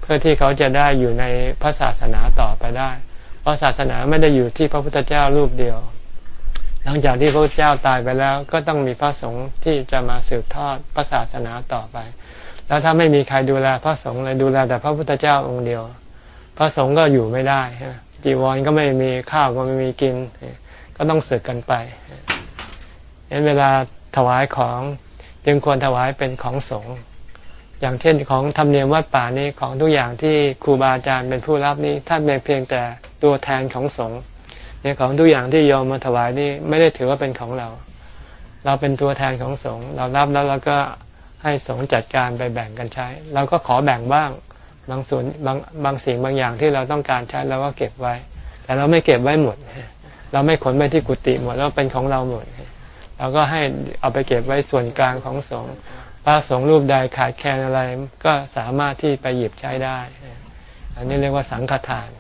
เพื่อที่เขาจะได้อยู่ในพระศาสนาต่อไปได้ เพราะศาสนาไม่ได้อยู่ที่พระพุทธเจ้ารูปเดียว หลังจากที่พระพุทธเจ้าตายไปแล้วก็ต้องมีพระสงฆ์ที่จะมาสืบทอดพระศาสนาต่อไป แล้วถ้าไม่มีใครดูแลพระสงฆ์เลยดูแลแต่พระพุทธเจ้าองค์เดียว พระสงฆ์ก็อยู่ไม่ได้จีวรก็ไม่มีข้าวก็ไม่มีกิน ก็ต้องสึกกันไปเห็นเวลา ถวายของจึงควรถวายเป็นของสงฆ์อย่างเช่นของธรรมเนียมวัดป่านี้ของทุกอย่างที่ครูบาอาจารย์เป็นผู้รับนี้ท่านเป็นเพียงแต่ตัวแทนของสงฆ์เนี่ยของทุกอย่างที่ยอมมาถวายนี่ไม่ได้ถือว่าเป็นของเรา เราเป็นตัวแทนของสงฆ์เรารับแล้วเราก็ให้สงฆ์จัดการไปแบ่งกันใช้เราก็ขอแบ่งบ้างบางส่วนบางบางสิ่งบางอย่างที่เราต้องการใช้เราก็เก็บไว้ แต่เราไม่เก็บไว้หมด เราไม่ขนไปที่กุฏิหมดแล้วเป็นของเราหมดเเราก็ให้เอาไปเก็บไว้ส่วนกลางของสงฆ์พระสงฆ์รูปใดขาดแคลนอะไรก็สามารถที่ไปหยิบใช้ได้ อันนี้เรียกว่าสังฆทาน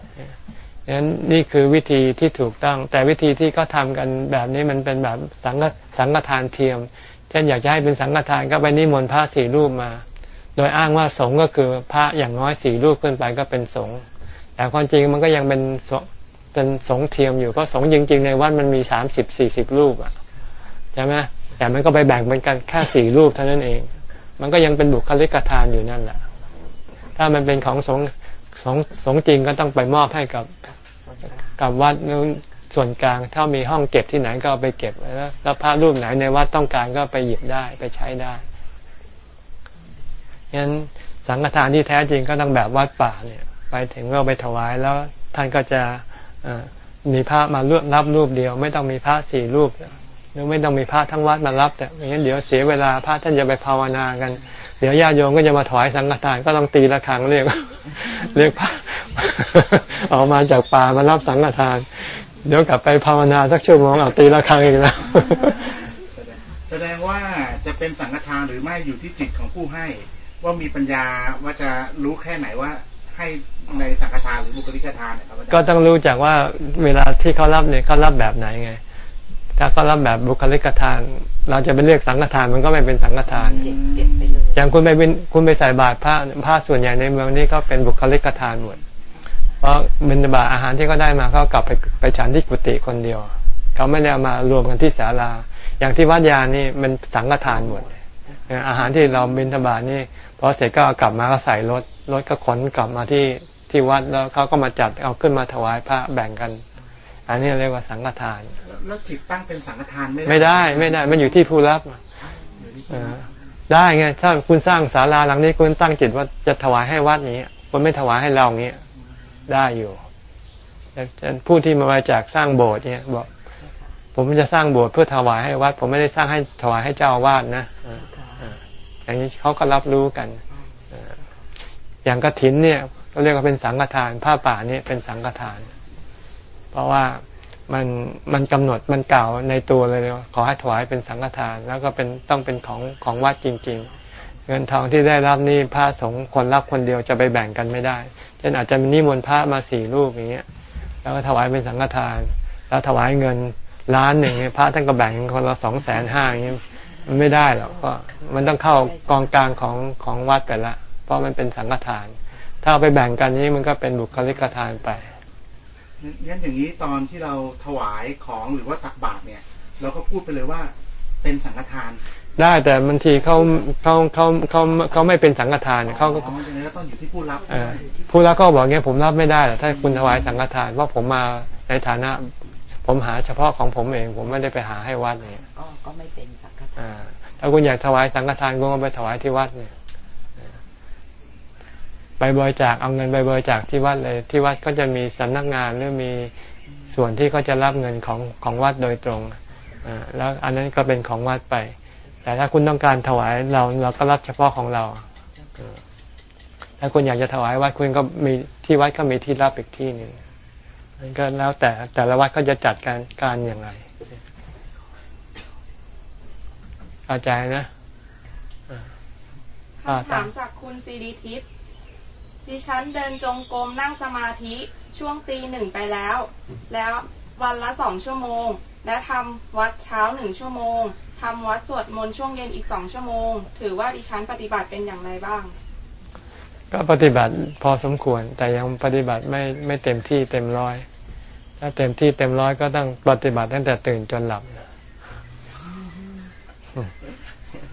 ดังนั้นนี่คือวิธีที่ถูกต้อง แต่วิธีที่เขาทากันแบบนี้มันเป็นแบบสังฆสังฆทานเทียม เช่นอยากจะให้เป็นสังฆทานก็ไปนิมนต์พระสี่รูปมา โดยอ้างว่าสงฆ์ก็คือพระอย่างน้อยสี่รูปขึ้นไปก็เป็นสงฆ์แต่ความจริงมันก็ยังเป็นเป็นสงเทียมอยู่เพราะสงจริง ๆ ในวัดมันมีสามสิบสี่สิบรูปอะ ใช่ไหมแต่มันก็ไปแบ่งเป็นกันแค่สี่รูปเท่านั้นเอง มันก็ยังเป็นบุคลิกทานอยู่นั่นแหละ ถ้ามันเป็นของสงสงสงจริงก็ต้องไปมอบให้กับกับวัดนู้นส่วนกลาง ถ้ามีห้องเก็บที่ไหนก็ไปเก็บแล้วแล้วพระรูปไหนในวัดต้องการก็ไปหยิบได้ไปใช้ได้งั้นสังฆทานที่แท้จริงก็ต้องแบบวัดป่าเนี่ย ไปถึงก็ไปถวายแล้วท่านก็จะมีพระมารับรูปเดียว ไม่ต้องมีพระสี่รูป หรือไม่ต้องมีพระทั้งวัดมารับ แต่อย่างนั้นเดี๋ยวเสียเวลาพระท่านจะไปภาวนากัน เดี๋ยวญาติโยมก็จะมาถอยสังฆทานก็ต้องตีระฆังเรียกเรียกพระออกมาจากป่ามารับสังฆทาน เดี๋ยวกลับไปภาวนาสักชั่วโมงเอาตีระฆังอีกแล้วแสดงว่าจะเป็นสังฆทานหรือไม่อยู่ที่จิตของผู้ให้ ว่ามีปัญญาว่าจะรู้แค่ไหนว่าให้ในสังฆทานหรือบุคลิกทานเนี่ยครับก็ต้องรู้จากว่าเวลาที่เขารับเนี่ยเขารับแบบไหนไง ถ้าเขารับแบบบุคลิกทาน เราจะไปเรียกสังฆทานมันก็ไม่เป็นสังฆทาน อย่างคุณไปเป็นคุณไปใส่บาตรพระพระส่วนใหญ่ในเมืองนี้ก็เป็นบุคลิกทานหมด เพราะบิณฑบาตอาหารที่เขาได้มาเขากลับไปไปฉันที่กุฏิคนเดียว เขาไม่ได้เอามารวมกันที่ศาลา อย่างที่วัดยานี่มันสังฆทานหมด อาหารที่เราบิณฑบาตนี่พอเสร็จก็เอากลับมาก็ใส่รถรถก็ขนกลับมาที่ที่วัดแล้วเขาก็มาจัดเอาขึ้นมาถวายพระแบ่งกัน อันนี้เรียกว่าสังฆทาน แล้วจิตตั้งเป็นสังฆทานไม่ได้ ไม่ได้ไม่ได้ มันอยู่ที่ผู้รับเออได้ไงถ้าคุณสร้างศาลาหลังนี้คุณตั้งจิตว่าจะถวายให้วัดนี้คุณไม่ถวายให้เราอย่างนี้ได้อยู่แต่ผู้ที่มาจากสร้างโบสถ์เนี่ย บอก ผมจะสร้างโบสถ์เพื่อถวายให้วัด ผมไม่ได้สร้างให้ถวายให้เจ้าอาวาสนะอย่างนี้เขาก็รับรู้กันอย่างกระถินเนี่ยเราเรียกว่าเป็นสังฆทาน ผ้าป่านี่เป็นสังฆทาน เพราะว่ามันมันกำหนดมันเก่าในตัวเลยว่าขอให้ถวายเป็นสังฆทาน แล้วก็เป็นต้องเป็นของของวัดจริง ๆ เงินทองที่ได้รับนี่พระสงฆ์คนรับคนเดียวจะไปแบ่งกันไม่ได้เช่นอาจจะมีนิมนต์พระมาสี่รูปอย่างเงี้ยแล้วก็ถวายเป็นสังฆทาน แล้วถวายเงินล้านหนึ่งพระท่านก็แบ่งคนละสองแสนห้าอย่างเงี้ยมันไม่ได้หรอกก็มันต้องเข้ากองกลางของของวัดไปละ เพราะมันเป็นสังฆทาน ถ้าเอาไปแบ่งกันนี้มันก็เป็นบุคลิกทานไป งั้นอย่างนี้ตอนที่เราถวายของหรือว่าตักบาตรเนี่ย เราก็พูดไปเลยว่าเป็นสังฆทาน ได้แต่บางทีเขาเขาเขาเขาเขาไม่เป็นสังฆทานเขาก็ต้องอยู่ที่ผู้รับผู้รับก็บอกเงี้ยผมรับไม่ได้ถ้าคุณถวายสังฆทานเพราะผมมาในฐานะ ผมหาเฉพาะของผมเอง ผมไม่ได้ไปหาให้วัดเนี่ยก็ไม่เป็นสังฆทานถ้าคุณอยากถวายสังฆทานคุณก็ไปถวายที่วัดเนี่ยไป บริจาคเอาเงินไปบริจาคที่วัดเลย ที่วัดก็จะมีสำนักงานหรือมีส่วนที่เขาจะรับเงินของของวัดโดยตรงอแล้วอันนั้นก็เป็นของวัดไป แต่ถ้าคุณต้องการถวายเราเราก็รับเฉพาะของเราถ้าคุณอยากจะถวายวัดคุณก็มีที่วัดก็มีที่รับอีกที่หนึ่งมันก็แล้วแต่แต่ละวัดก็จะจัดการการอย่างไรเข้าใจนะคำถามจากคุณซีดีทิพย์ ดิฉันเดินจงกรมนั่งสมาธิช่วงตีหนึ่งไปแล้ว แล้ววันละสองชั่วโมง และทำวัดเช้าหนึ่งชั่วโมงทำวัดสวดมนต์ช่วงเย็นอีกสองชั่วโมง ถือว่าดิฉันปฏิบัติเป็นอย่างไรบ้าง ก็ปฏิบัติพอสมควร แต่ยังปฏิบัติไม่ไม่เต็มที่เต็มร้อย ถ้าเต็มที่เต็มร้อยก็ต้องปฏิบัติตั้งแต่ตื่นจนหลับ